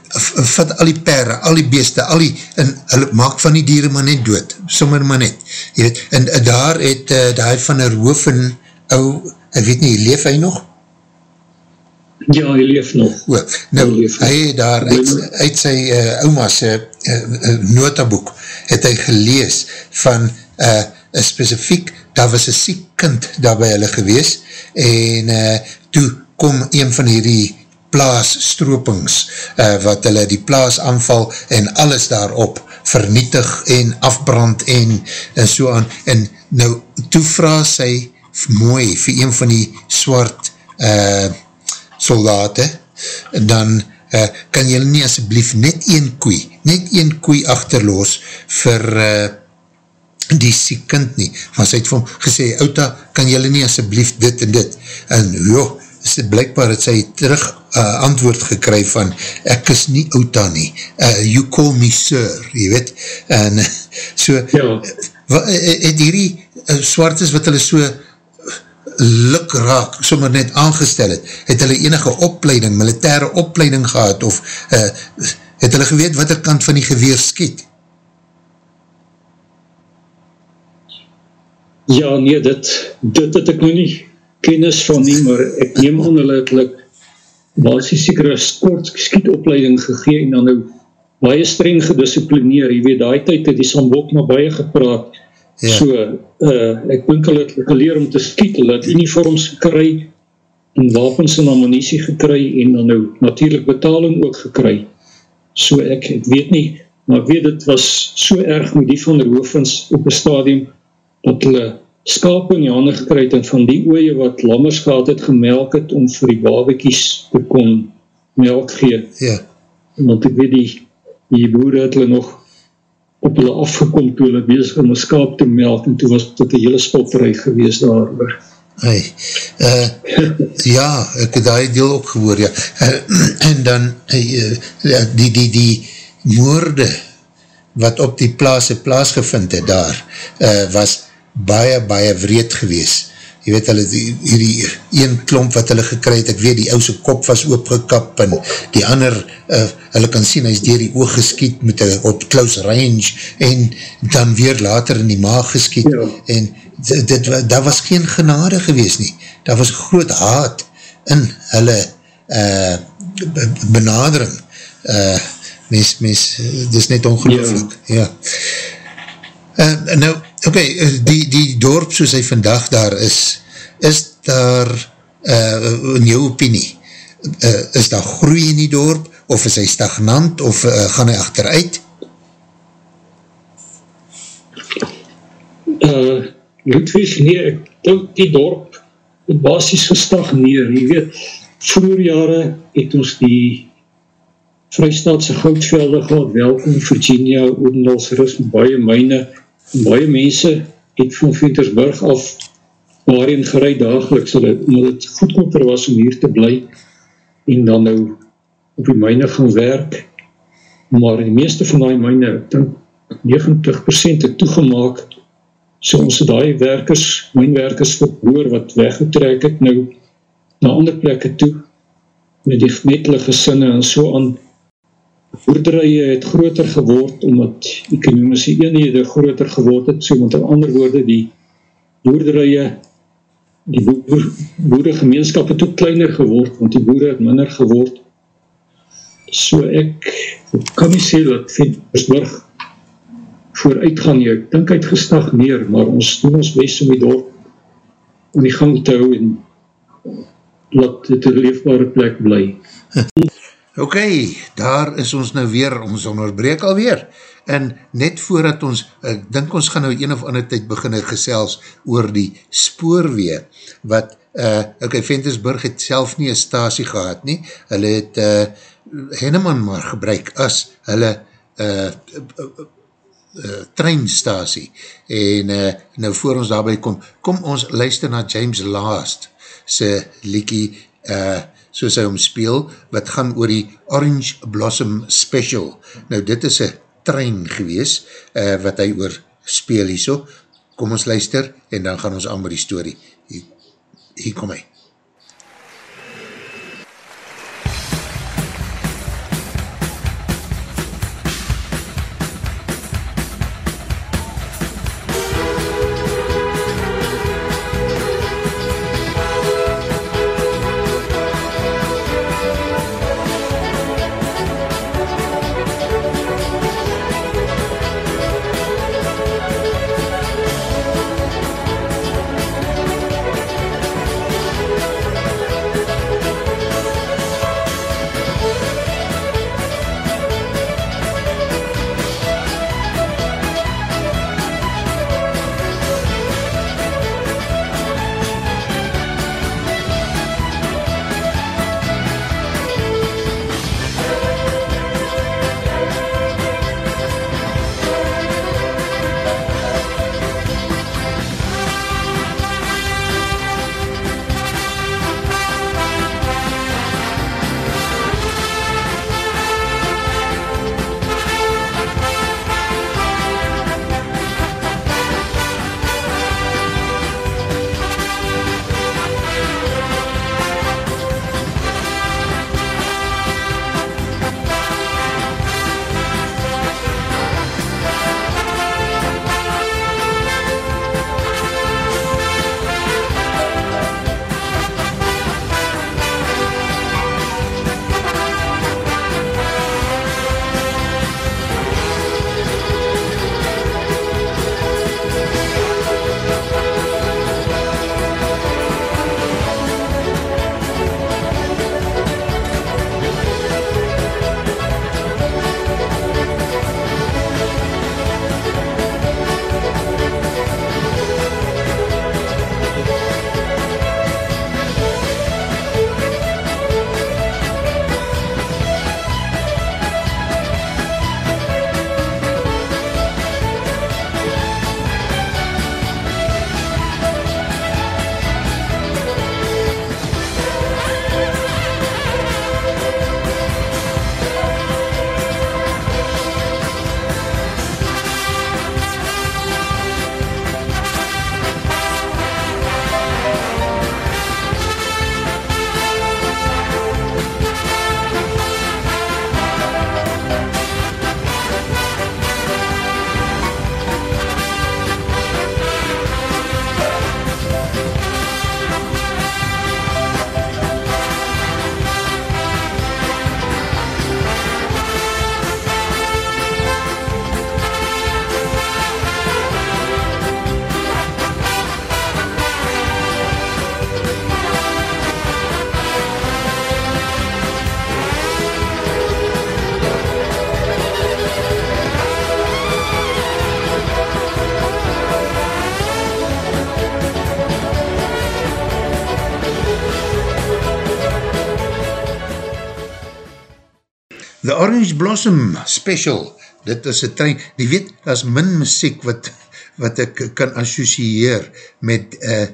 S2: vat al die perre, al die beeste, al die, en hulle maak van die dieren maar net dood, sommer maar net, jy weet, en daar het uh, die van een roof en ou, ek weet nie, leef hy nog?
S5: Ja, hy leef nog.
S2: O, nou, hy, hy het daar uit, uit sy uh, oma's uh, uh, notaboek, het hy gelees van uh, een specifiek, daar was een siek kind daar by hulle gewees, en uh, toe kom een van hierdie plaasstropings, uh, wat hulle die plaas aanval en alles daarop vernietig en afbrand en, en so aan. En nou, toe vraag sy mooi vir een van die swart uh, soldaten, dan uh, kan jy nie asblief net een koei, net een koei achterloos vir uh, die siek kind nie. Maar sy het vir hom gesê, Outa, kan jy nie asblief dit en dit? En joh, is dit blijkbaar het sy terug uh, antwoord gekry van, ek is nie outa nie, uh, you call me sir, jy weet, en so, ja. wat, eh, het hierdie uh, swartes wat hulle so luk raak, sommer net aangestel het, het hulle enige opleiding, militaire opleiding gehad, of uh, het hulle geweet wat er kant van die geweer skiet?
S5: Ja, nee, dit, dit het ek nou nie kennis van nie, maar ek neem aan hulle het hulle basis sekere sport skietopleiding gegee en dan nou baie streng gedisciplineer, jy weet, die tyd het die Sambok maar baie gepraat, ja. so, uh, ek dink hulle het geleer om te skiet, hulle het uniforms gekry, en wapens en ammunisie gekry, en dan nou natuurlijk betaling ook gekry, so ek, ek weet nie, maar ek weet het was so erg met die van hoofens op die stadium, dat hulle skaap in die handen gekryt en van die ooie wat lammers gehad het gemelk het om vir die babekies te kon melk gee.
S2: Ja.
S5: Want ek weet die, die boere het hulle nog op hulle afgekom toe hulle bezig om een skaap te melk en toe was dit een hele spotterij gewees daar.
S2: Hey, uh, ja, ek het die deel ook gehoor, ja. Uh, en dan uh, die, die, die moorde wat op die plaas het plaasgevind het daar, uh, was baie, baie wreed gewees. Jy weet, hulle, die, die een klomp wat hulle gekry het, ek weet, die ouse kop was oopgekap, en die ander, uh, hulle kan sien, hy is dier die oog geskiet, met die, op close range, en dan weer later in die maag geskiet, ja. en dit, dit, daar was geen genade gewees nie, daar was groot haat in hulle uh, benadering, uh, mens, mens, dit is net ongelooflik, ja. ja. Uh, nou, ok, die, die dorp soos hy vandag daar is, is daar, uh, in jou opinie, uh, is daar groei in die dorp, of is hy stagnant, of uh, gaan hy achteruit?
S5: Uh, Ludwig, nee, ek dink die dorp, het basis gestagneer, jy weet, vroeger jare het ons die Vrystaatse goudvelde gehad, welkom Virginia, Oedendaals, Rus, baie myne, baie mense het van Ventersburg af waarin gereid dageliks, omdat het goedkoper was om hier te bly en dan nou op die myne gaan werk, maar die meeste van die myne, ek dink 90% het toegemaak, so ons het die werkers, mynwerkers verhoor wat weggetrek het nou na ander plekke toe, met die netelige sinne en so aan, boerderije het groter geword, omdat ekonomische eenhede groter geword het, so met ander woorde, die boerderije, die boer, boerdegemeenskap het ook kleiner geword, want die boere het minder geword, so ek kan nie sê dat Ventersburg vooruit gaan nie, ek dink uit gestag meer, maar ons doen ons best om die dorp om die gang te hou en laat dit een leefbare plek bly.
S2: Ok, daar is ons nou weer, ons onderbreek alweer, en net voordat ons, ek dink ons gaan nou een of ander tyd beginne gesels oor die spoorwee, wat, uh, ok, Ventersburg het self nie een stasie gehad nie, hulle het uh, Henneman maar gebruik as hulle uh, uh, uh, treinstasie, en uh, nou voor ons daarby kom, kom ons luister na James Last, sy liekie, uh, soos hy omspeel, wat gaan oor die Orange Blossom Special. Nou dit is een trein gewees, uh, wat hy oor speel hier so. Kom ons luister, en dan gaan ons aan met die story. Hier, hier kom hy. Orange Blossom Special, dit is een trein, die weet, as min muziek wat, wat ek kan associeer met uh,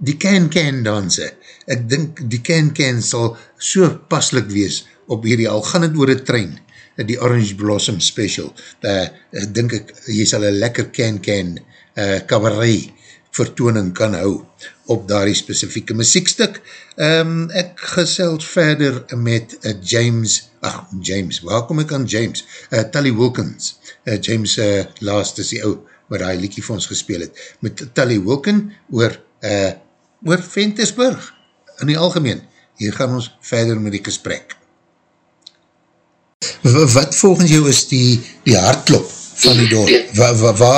S2: die can-can danse. Ek dink die can-can sal so paslik wees op hierdie, al gaan het oor een trein, die Orange Blossom Special. Uh, ek dink ek, jy sal een lekker can-can uh, cabaret vertooning kan hou op daardie specifieke muziekstuk. Um, ek gesels verder met uh, James, ach James, waar kom ek aan James? Uh, Tully Wilkins. Uh, James uh, last is die ou wat die liekie vir ons gespeel het. Met Tully Wilkin oor, uh, oor Ventersburg in die algemeen. Hier gaan ons verder met die gesprek. Wat volgens jou is die, die hartklop van die dorp? Waar wa, wa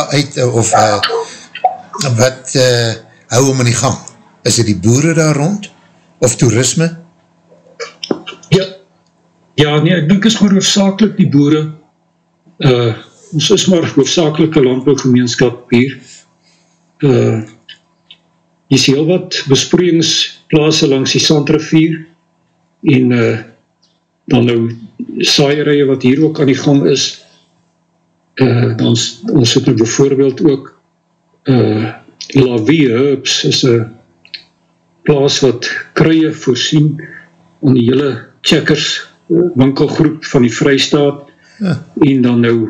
S2: of uh, wat uh, hou om in die gang? Is het die boere daar rond? Of toerisme?
S5: Ja, ja nee, ek dink is maar hoofdzakelik die boere. Uh, ons is maar hoofdzakelike landbouwgemeenskap hier. Uh, jy sê heel wat besproeingsplaase langs die Sandrivier en uh, dan nou saaierije wat hier ook aan die gang is. Uh, dan, ons het nou bijvoorbeeld ook uh, La Vie Herbs is een plaas wat kruie voorsien aan die hele checkers uh, winkelgroep van die vrystaat. Ja. en dan nou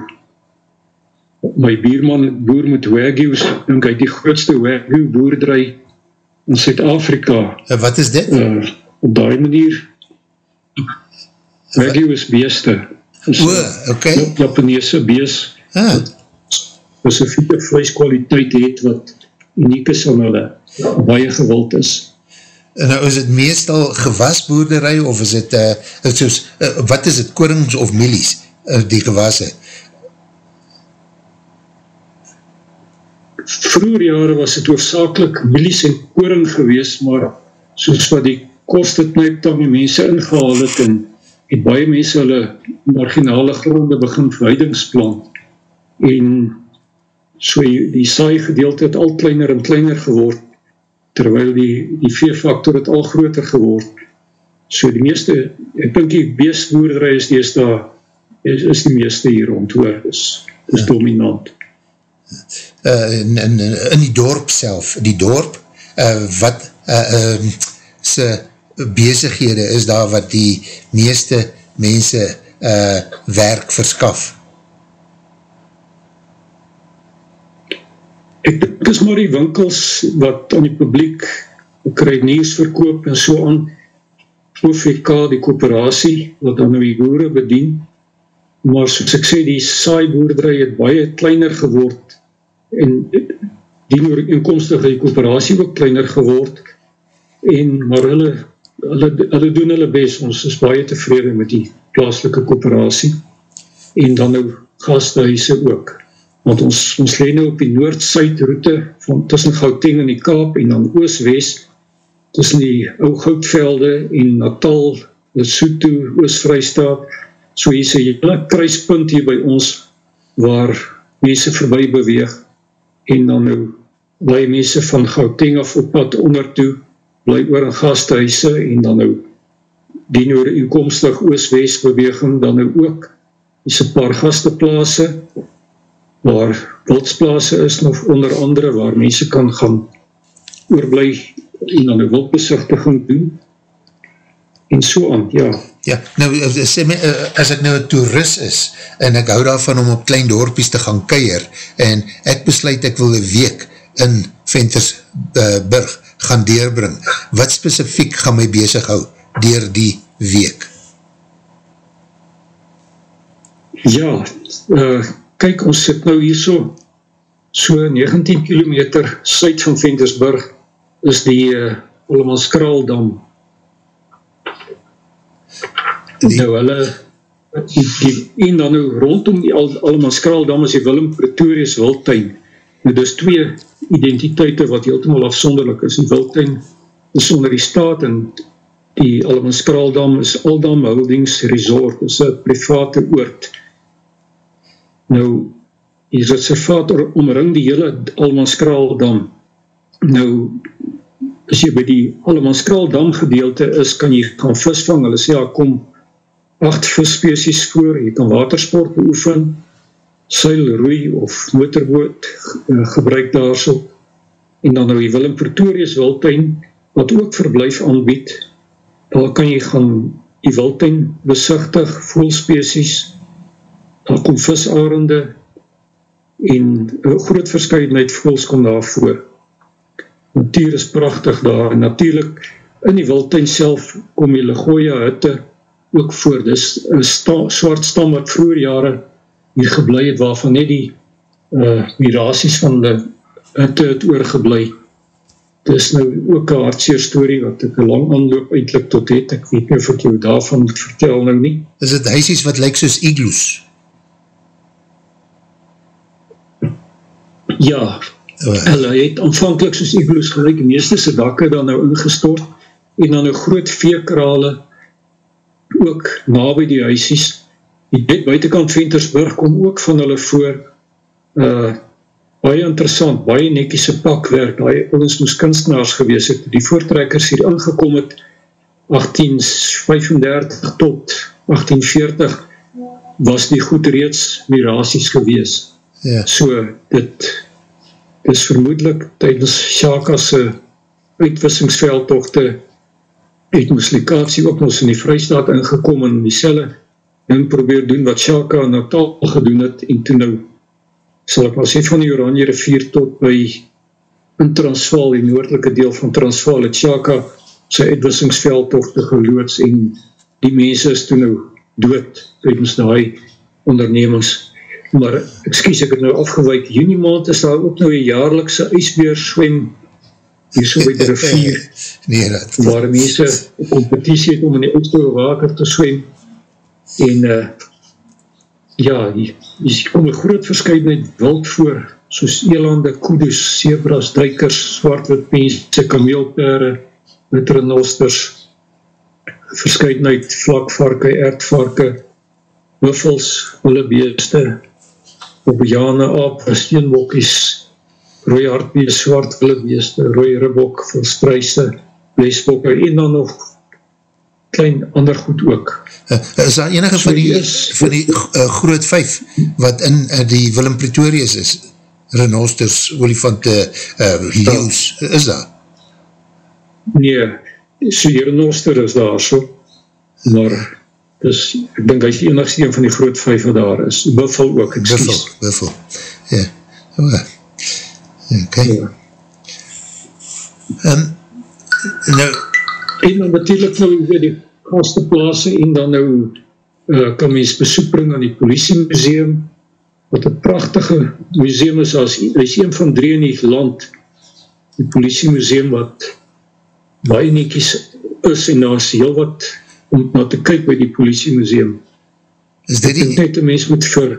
S5: my bierman boer met Wagyu's denk hy die grootste Wagyu boerdrui in Suid-Afrika.
S2: Wat is dit? Uh,
S5: op die manier. Wagyu is beeste.
S2: Is, oh, ok.
S5: Japanese beest ah. specifieke vleeskwaliteit het wat uniek is aan hulle, baie gewild is.
S2: En nou is het meestal gewasboerderij of is het, uh, soos, uh, wat is het, korings of milies, uh, die gewasse?
S5: Vroeger jare was het hoofdzakelik milies en koring gewees, maar soos wat die kost het net dan die mense ingehaal het en het baie mense hulle marginale gronde begin verweidingsplant en so die, die saai gedeelte het al kleiner en kleiner geword, terwyl die, die veefaktor het al groter geword. So die meeste, ek dink die beestboerderij is die daar, is, is die meeste hier rondhoor, is, is ja. dominant.
S2: Uh, in, in, in die dorp self, die dorp, uh, wat uh, uh, sy bezighede is daar wat die meeste mense uh, werk verskaf?
S5: Ek dink is maar die winkels wat aan die publiek krijg nieuws verkoop en so aan. OVK, die coöperatie, wat dan nou die boere bedien, maar soos ek sê, die saai boerdrij het baie kleiner geword en die inkomstige die coöperatie ook kleiner geword en maar hulle, hulle, hulle doen hulle best, ons is baie tevreden met die plaaslike coöperatie en dan nou gasthuise ook want ons, ons leen nou op die noord-suid route van tussen Gauteng en die Kaap en dan oos-west tussen die ou goudvelde en Natal, Lesotho, Oos-Vrystaat. So hier is een hele kruispunt hier by ons waar mense voorbij beweeg en dan nou bly mense van Gauteng af op pad onder toe bly oor in gasthuise en dan nou die inkomstig oos-west beweging dan nou ook. Is een paar gasteplaase waar wildsplaase is nog onder andere waar mense kan gaan oorblij en dan een wildbezichtiging doen en so aan, ja.
S2: Ja, nou, sê my, eh, as ek nou een toerist is en ek hou daarvan om op klein dorpies te gaan keier en ek besluit ek wil een week in Ventersburg uh, gaan deurbring, wat specifiek gaan my bezig hou dier die week?
S5: Ja, uh, kyk, ons sit nou hier so, so 19 kilometer suid van Ventersburg, is die uh, eh, Ollemanskraaldam. Nou hulle, die, die, en dan nou rondom die Ollemanskraaldam is die Willem Pretorius Wildtuin. Nou dis twee identiteite wat heeltemal afsonderlik is. Die Wildtuin is onder die staat en die Ollemanskraaldam is Aldam Holdings Resort, is een private oord. Nou, die reservaat omring die hele Almanskraaldam. Nou, as jy by die Almanskraaldam gedeelte is, kan jy gaan visvang. Hulle sê, ja, kom acht visspecies voor, jy kan watersport beoefen, seil, roei of motorboot uh, gebruik daar so, en dan nou die Willem Pretorius Wildtuin, wat ook verblijf aanbied, daar kan jy gaan die Wildtuin besichtig, voelspecies, daar kom visarende, en een groot verscheidenheid voels kom daar voor. Natuur is prachtig daar, en natuurlijk in die Wildtuin self kom die Ligoya hitte, ook voor, dis een sta, swart stam wat vroeger jare hier geblei het, waarvan net die uh, miraties van die hitte het oorgeblei. Dis nou ook een hartseer story wat ek een lang aanloop eindelijk tot het, ek weet nie of ek jou daarvan moet vertel nou nie.
S2: Is het huisies wat lyk soos igloos?
S5: Ja, hulle het aanvankelijk soos igloos gelijk, meeste se dakke dan nou ingestort, en dan nou groot veekrale ook na by die huisies. Die buitenkant Ventersburg kom ook van hulle voor. Uh, baie interessant, baie nekiese pakwerk, die ons moes kunstenaars gewees het. Die voortrekkers hier ingekom het 1835 tot 1840 was die goed reeds miraties gewees. Ja. So, dit is vermoedelijk tydens Shaka's uitwissingsveldtochte het Moslikatie ook ons in die vrystaat ingekom en die selle en probeer doen wat Shaka in Natal gedoen het en toen nou sal ek maar sê van die Oranje rivier tot by in Transvaal, die noordelike deel van Transvaal het Shaka sy uitwissingsveldtochte geloods en die mense is toen nou dood tydens die ondernemings maar excuse ek het nou afgeweik juni maand is daar ook nou die jaarlikse ijsbeer swem hier so by die rivier, nee, dat, waar mense competitie het om in die uitstore water te swem, en uh, ja, hier, hier kom een groot verscheidenheid wild voor, soos elande, koedes, zebras, duikers, zwartwit mense, kameelpere, met renosters, verscheidenheid vlakvarke, erdvarke, wuffels, hulle obiane, aap, steenbokkies, rooi hartbees, swart willebeeste, rooi ribbok, volspruise, lesbokke en dan nog klein ander goed ook.
S2: Uh, is daar enige so van die, is, van die uh, groot vijf wat in uh, die Willem Pretorius is? Renosters, olifante, uh, leeuws, is daar?
S5: Nee, so die renoster is daar so, maar dus, ek denk hy is die enigste een van die groot vijf wat daar is. Buffel ook,
S2: excuse. Buffel, Buffel, ja. Oh, Ok. Ja.
S5: Um, nou, en dan natuurlijk nou weer die gastenplaase en dan nou uh, kan mens besoek bring aan die politiemuseum wat een prachtige museum is as, is een van drie in die land die politiemuseum wat baie nekies is en daar is heel wat om na te kyk by die politiemuseum is dit die... net een mens moet vir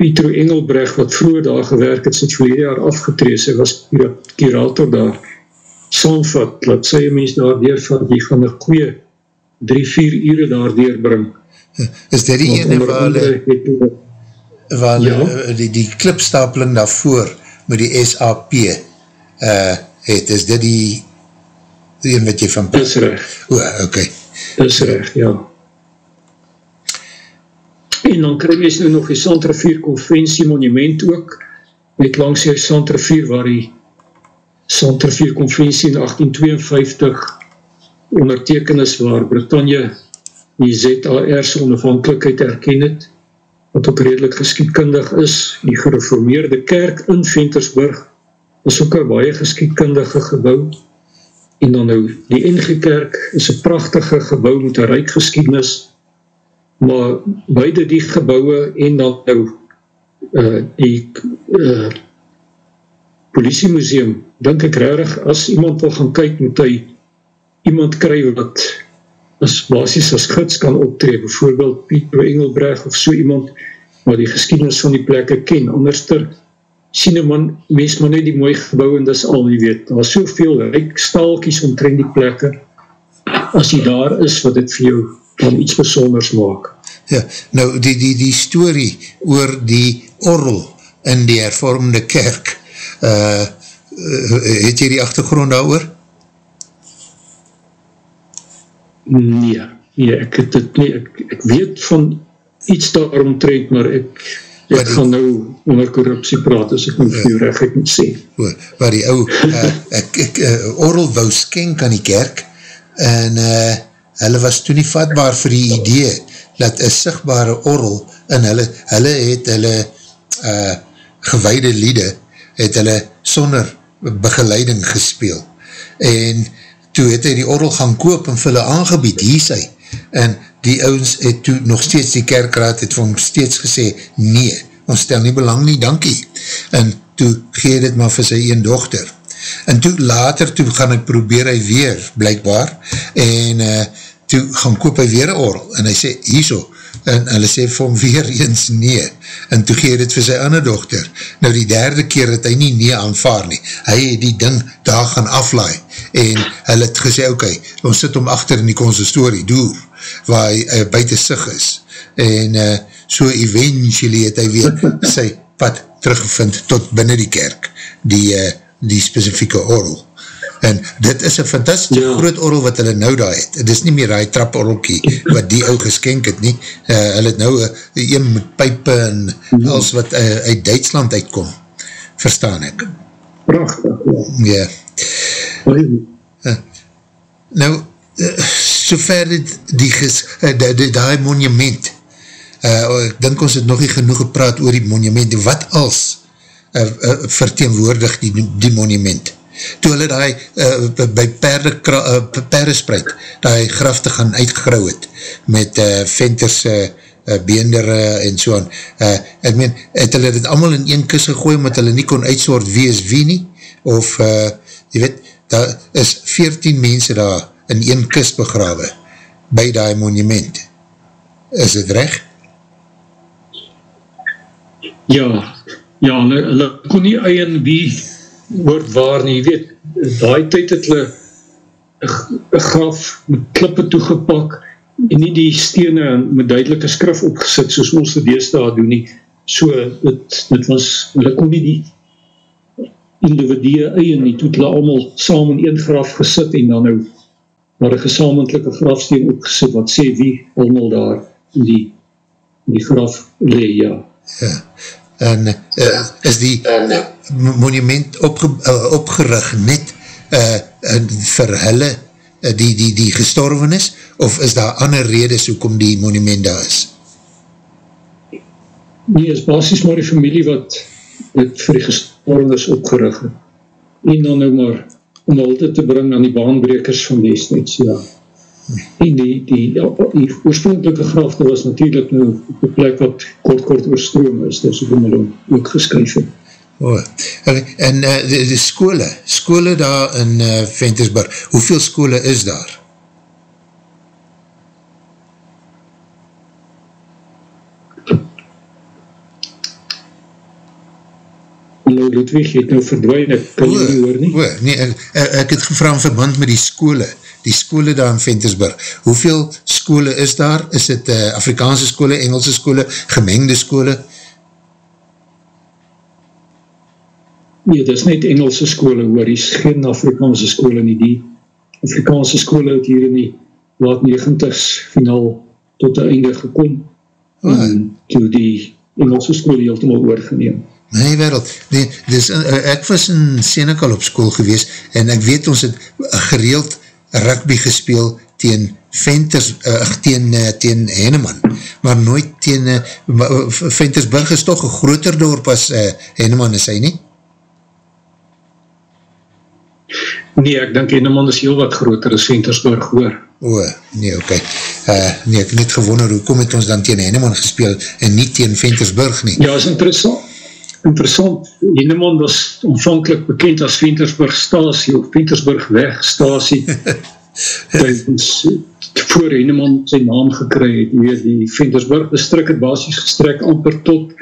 S5: Pietro Engelbrecht, wat vroeger daar gewerk het, sit verlede jaar afgetrees, hy was curator daar, saamvat, laat sy mens daar deurvat, die gaan een goeie drie, vier ure daar deurbring.
S2: Is dit die ene waar hulle, waar ja? die, die klipstapeling daarvoor met die SAP uh, het, is dit die die een wat jy van...
S5: Dis recht.
S2: O, ok.
S5: Dis recht, ja. En dan krijg jy nou nog die Santravier Conventie monument ook, met langs die Santravier waar die Santravier Conventie in 1852 onderteken is waar Britannia die ZAR's onafhankelijkheid erken het, wat ook redelijk geskietkundig is, die gereformeerde kerk in Ventersburg is ook een baie geskietkundige gebouw, en dan nou die NG Kerk is een prachtige gebouw met een rijk geskiednis, maar beide die gebouwe en dan nou uh, die uh, politiemuseum, denk ek rarig, as iemand wil gaan kyk, moet hy iemand kry wat as basis as gids kan optree, bijvoorbeeld Pieter Engelbreg of so iemand, wat die geschiedenis van die plekke ken, anders ter sien een man, mens maar net die mooie gebouw en dis al, jy weet, daar is soveel reik staalkies omtrend die plekke, as jy daar is, wat het vir jou dan iets besonders maak.
S2: Ja, nou die, die, die story oor die orrel in die hervormde kerk, uh, het jy die achtergrond daar oor?
S5: Nee, nee, ek het het nie, ek, ek weet van iets daarom trek, maar ek, ek die, gaan nou onder korruptie praat, as ek moet vir jou recht ek moet sê.
S2: Waar die ou, uh, ek, ek uh, orrel wou skenk aan die kerk, en uh, hulle was toen nie vatbaar vir die idee, dat een sigtbare orrel, en hulle, hulle het hulle uh, gewaide liede, het hulle sonder begeleiding gespeel, en toe het hy die orrel gaan koop en vir hulle aangebied, hier sy, en die ouwens het toe nog steeds die kerkraad het vir hom steeds gesê, nee, ons stel nie belang nie, dankie, en toe gee dit maar vir sy een dochter, en toe later, toe gaan hy probeer hy weer, blijkbaar, en uh, toe gaan koop hy weer een orrel, en hy sê, hierso, en hulle sê vir hom weer eens nee, en toe gee dit vir sy ander dochter, nou die derde keer het hy nie nee aanvaar nie, hy het die ding daar gaan aflaai, en hulle het gesê, ok, ons sit hom achter in die consistorie, door, waar hy uh, buiten sig is, en uh, so eventually het hy weer sy pad teruggevind tot binnen die kerk, die, uh, die specifieke orrel, en dit is een fantastische ja. groot orrel wat hulle nou daar het, het is nie meer die traporrelkie wat die ou geskenk het nie, uh, hulle het nou uh, een met pijpe en ja. als wat uh, uit Duitsland uitkom, verstaan ek.
S5: Prachtig,
S2: ja. Ja. Uh, nou, uh, so ver dit die, ges, uh, die, die, die monument, uh, ek dink ons het nog nie genoeg gepraat oor die monument, wat als uh, uh, verteenwoordig die, die monument? Toe hulle die uh, by perde, uh, perde spreid, die grafte gaan uitgegrauw het, met uh, venters uh, uh, beendere en so aan. Uh, ek meen, het hulle dit allemaal in een kus gegooi, omdat hulle nie kon uitsoort wie is wie nie, of, uh, jy weet, daar is 14 mense daar in een kus begrawe, by die monument. Is het recht?
S5: Ja, ja, hulle, hulle kon nie eien wie woord waar nie, jy weet, daai tyd het hulle graf met klippe toegepak en nie die stene met duidelike skrif opgesit soos ons die deesdaad doen nie. So, dit, dit was, hulle kon nie die individue eien nie, toe het hulle allemaal saam in een graf gesit en dan nou maar een gesamentlijke grafsteen opgesit wat sê wie allemaal daar in die, in die graf lee, ja.
S2: Ja, en uh, is die uh, monument opge, uh, opgerig net uh, vir hulle uh, die, die, die gestorven is, of is daar ander redes hoekom die monument daar is?
S5: Nee, is basis maar die familie wat het vir die gestorven is opgerig. En dan nou maar om hulle te bring aan die baanbrekers van Desnets, ja. En die, die, ja, die oorspronkelijke grafte was natuurlijk nou op die plek wat kort kort oorstroom is, dus ek hulle ook geskryf het.
S2: Oh, en uh, de, de skole, skole daar in uh, Ventersburg, hoeveel skole is daar?
S5: Nou, Ludwig het nou verdwijn, ek kan jy nie hoor nie.
S2: O, nee, ek, ek het gevra in verband met die skole, die skole daar in Ventersburg, hoeveel skole is daar? Is het uh, Afrikaanse skole, Engelse skole, gemengde skole?
S5: Nee, dit is net Engelse skole, hoor, die is geen Afrikaanse skole nie, die Afrikaanse skole het hier in die laat 90s finaal tot die einde gekom, oh. en toe die Engelse skole heeltemaal oorgeneem.
S2: Nee, wereld, nee, dus, uh, ek was in Senekal op school gewees, en ek weet ons het gereeld rugby gespeel teen Venters, uh, teen, uh, teen Henneman, maar nooit teen, uh, Ventersburg is toch een groter dorp as uh, Henneman is hy nie?
S5: Nee, ek denk Henneman is heel wat groter as Ventersburg hoor.
S2: O, nee, oké. Okay. Uh, nee, ek net gewonder, hoe kom het ons dan teen Henneman gespeel en nie teen Ventersburg nie?
S5: Ja, is interessant. Interessant, Henneman was omvankelijk bekend as Ventersburg Stasie of Ventersburg Weg Stasie. voor Henneman sy naam gekry het, weer die Ventersburg bestrik het basis gestrek amper tot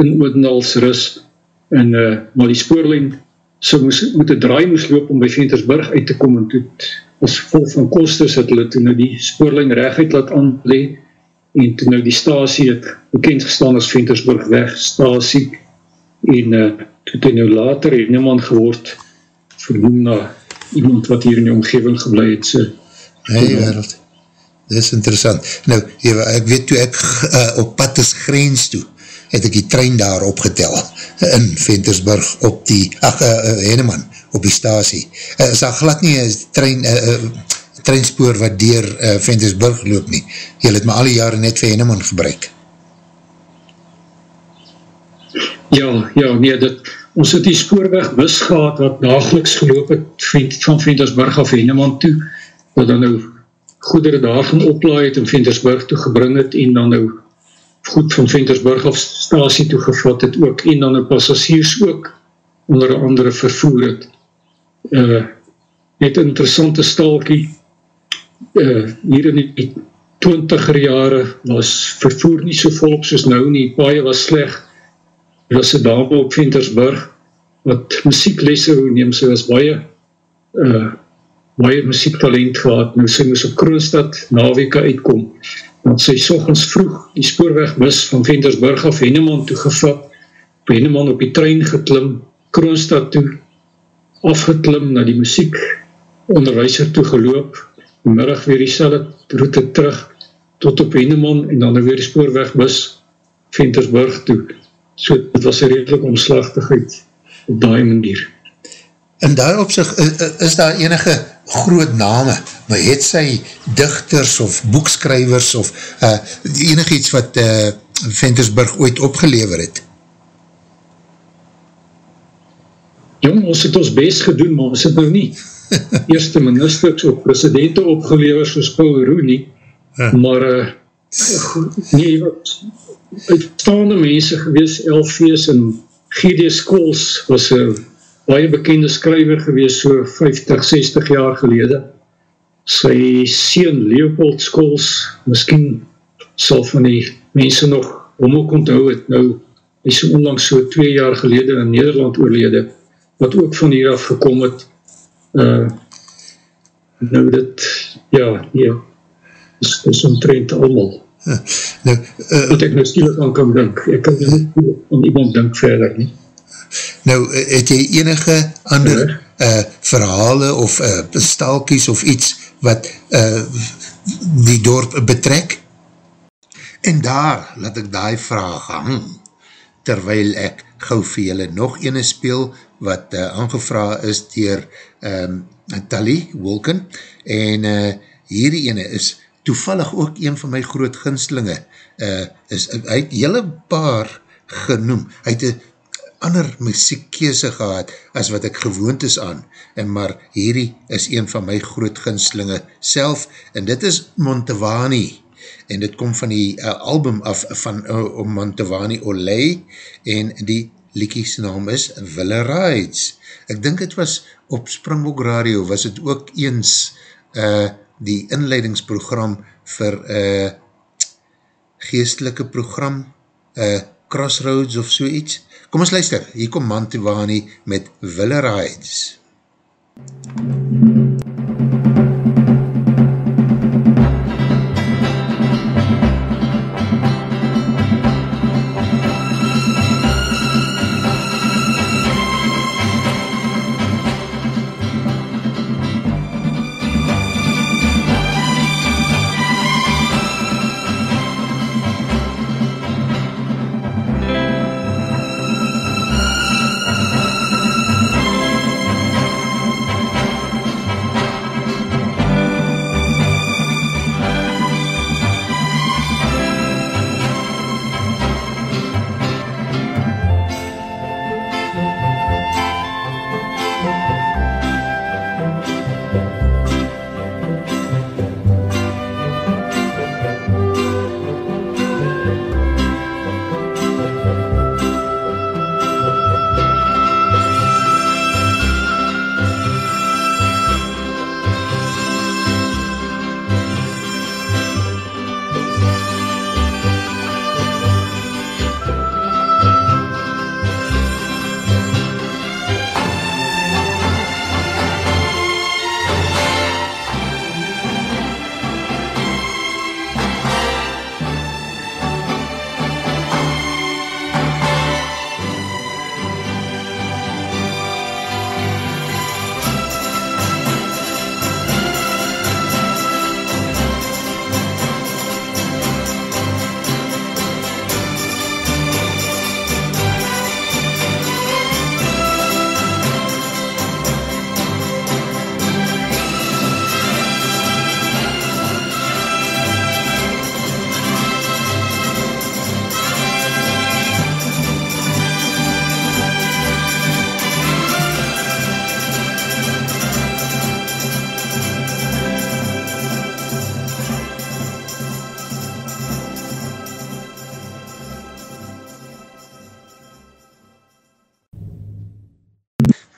S5: in Oudendalsrus en uh, maar die spoorlijn so moes, moet een draai moes loop om by Ventersburg uit te kom en toe as vol van kostes het hulle toe nou die spoorlijn recht laat aanlee en toe nou die stasie het bekend gestaan as Ventersburg Weg Stasie en uh, toe het hy nou later Henneman geword vernoem na iemand wat hier in die omgeving geblei het, so,
S2: hey, wereld. dit is interessant. Nou, ek weet toe ek uh, op pad is grens toe, het ek die trein daar opgetel, in Ventersburg, op die, ach, uh, uh, Henneman, op die stasie. Uh, is daar glad nie een trein, uh, uh, treinspoor wat dier uh, Ventersburg loop nie. Jy het my alle jare net vir Henneman gebruik.
S5: Ja, ja, nee, dit, ons het die spoorweg gehad, wat dageliks geloop het, van Ventersburg af Henneman toe, wat dan nou goedere daar gaan oplaai het in Ventersburg toe gebring het, en dan nou goed van Ventersburg af stasie toe gevat het ook, en dan een passagiers ook onder andere vervoer het. Uh, net interessante stalkie, uh, hier in die twintiger jare was vervoer nie so volop soos nou nie, paie was sleg, er was een dame op Ventersburg, wat muzieklesse neem, sy was baie, uh, baie muziektalent gehad, nou sy moes op Kroonstad na weke uitkom, want sy sochens vroeg die spoorweg mis van Ventersburg af Henneman toe gevat, op Henneman op die trein geklim, Kroonstad toe, afgeklim na die muziek onderwijzer toe geloop, middag weer die selle route terug, tot op Henneman, en dan weer die spoorweg mis Ventersburg toe. So, het was een redelijk omslachtigheid op die manier.
S2: In daar opzicht, is daar enige groot name, maar het sy dichters of boekskrywers of uh, enig iets wat uh, Ventersburg ooit opgelever het?
S5: Jong, ons het ons best gedoen, maar ons het nou nie eerste ministers of presidenten opgelever soos Paul Roe nie, ja. maar uh, nee, wat uitstaande mense gewees, LV's en GD Scholes was een baie bekende skryver gewees so 50, 60 jaar gelede. Sy sien Leopold Scholes, miskien sal van die mense nog om ook onthou het nou, hy so onlangs so 2 jaar gelede in Nederland oorlede, wat ook van hier af gekom het. Uh, nou dit, ja, ja, is, is omtrent allemaal. Nou, uh, wat ek nou stielig aan kan dink. Ek kan nie aan iemand dink verder nie.
S2: Nou, het jy enige ander uh, verhale of uh, stalkies of iets wat uh, die dorp betrek? En daar laat ek die vraag hang, terwyl ek gauw vir julle nog ene speel wat uh, aangevra is dier um, Tally Wolken en uh, hierdie ene is toevallig ook een van my groot ginslinge uh, is, hy het jylle paar genoem, hy het een ander muziekkese gehad as wat ek gewoond is aan, en maar hierdie is een van my groot ginslinge self, en dit is Montevani, en dit kom van die uh, album af van uh, Montevani Olay, en die liekies naam is Wille Rides. Ek dink het was op Springbok Radio, was het ook eens uh, die inleidingsprogram vir uh, geestelike program, uh, Crossroads of so iets, Kom ons luister, hier kom Mantivani met Wille Rides.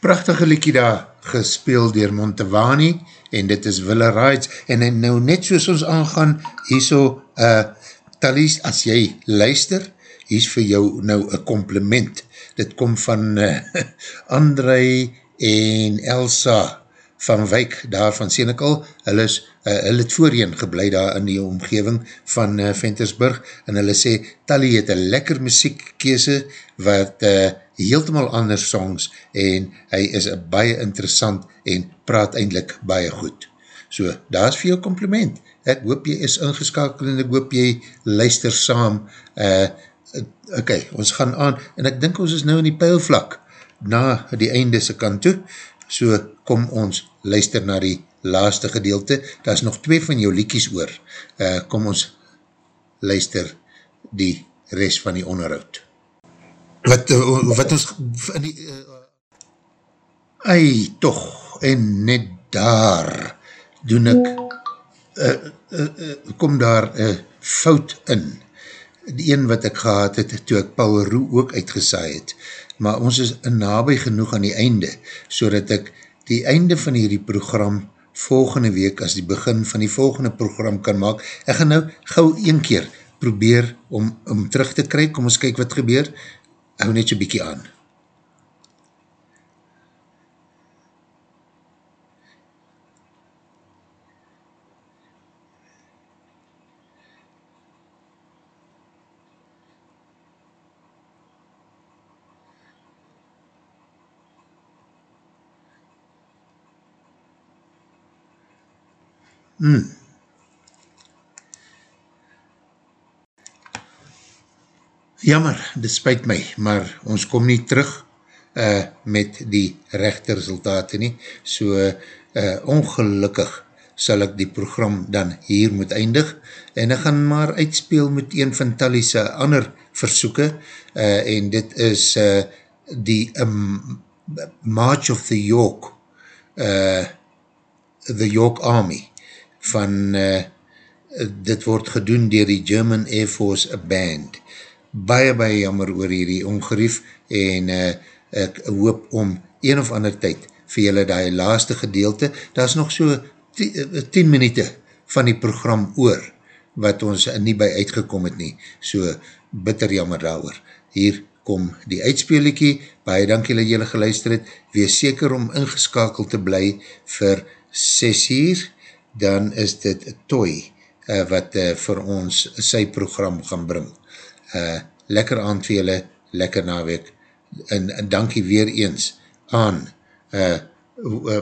S2: Prachtige liekie daar gespeeld dier Montevani en dit is Wille Rides en nou net soos ons aangaan hier so uh, Talies, as jy luister hier vir jou nou een compliment. Dit kom van uh, André en Elsa van Wyk daar van Senekal hulle is uh, hulle het voorheen geblei daar in die omgeving van uh, Ventersburg en hulle sê Tali het een lekker muziekkese wat uh, heeltemaal ander songs en hy is baie interessant en praat eindelijk baie goed. So, daar is vir jou compliment. Ek hoop jy is ingeskakel en ek hoop jy luister saam. Uh, ok, ons gaan aan en ek dink ons is nou in die pijlvlak na die einde se kant toe. So, kom ons luister na die laaste gedeelte. Daar is nog twee van jou liekies oor. Uh, kom ons luister die rest van die onderhoud wat, uh, wat ons in die uh, ei toch en net daar doen ek uh, uh, uh, kom daar uh, fout in. Die een wat ek gehad het toe ek Paul Roe ook uitgesaai het maar ons is nabij genoeg aan die einde so dat ek die einde van hierdie program volgende week as die begin van die volgende program kan maak. Ek gaan nou gauw een keer probeer om, om terug te kry, kom ons kyk wat gebeur hou net so bykie aan. Hmm. Jammer, dit spuit my, maar ons kom nie terug uh, met die rechte resultate nie, so uh, ongelukkig sal ek die program dan hier moet eindig, en ek gaan maar uitspeel met een van Tally's ander versoeken, uh, en dit is uh, die um, March of the York, uh, the York Army, van, uh, dit word gedoen dier die German Air Force Band, baie, baie jammer oor hierdie ongerief en uh, ek hoop om een of ander tyd vir julle die laaste gedeelte, daar is nog so 10 eh, minuute van die program oor, wat ons nie by uitgekom het nie, so bitter jammer daar oor. Hier kom die uitspeeliekie, baie dankie dat julle geluister het, wees seker om ingeskakeld te bly vir 6 uur, dan is dit Toy, uh, wat uh, vir ons sy program gaan bring uh, lekker aand vir julle, lekker naweek, en, en dankie weer eens aan uh, uh,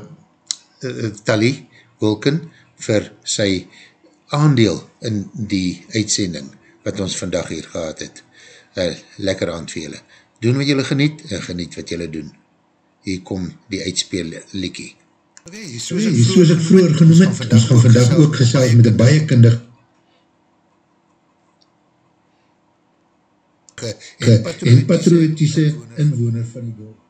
S2: uh, Tali Wilken vir sy aandeel in die uitsending wat ons vandag hier gehad het. Uh, lekker aand vir julle. Doen wat julle geniet en geniet wat julle doen. Hier kom die uitspeel liekie.
S6: Okay, soos ek vroeger genoem het, ons gaan vandag ook gesels met een baie kindig en, patriotische inwoner van die dorp.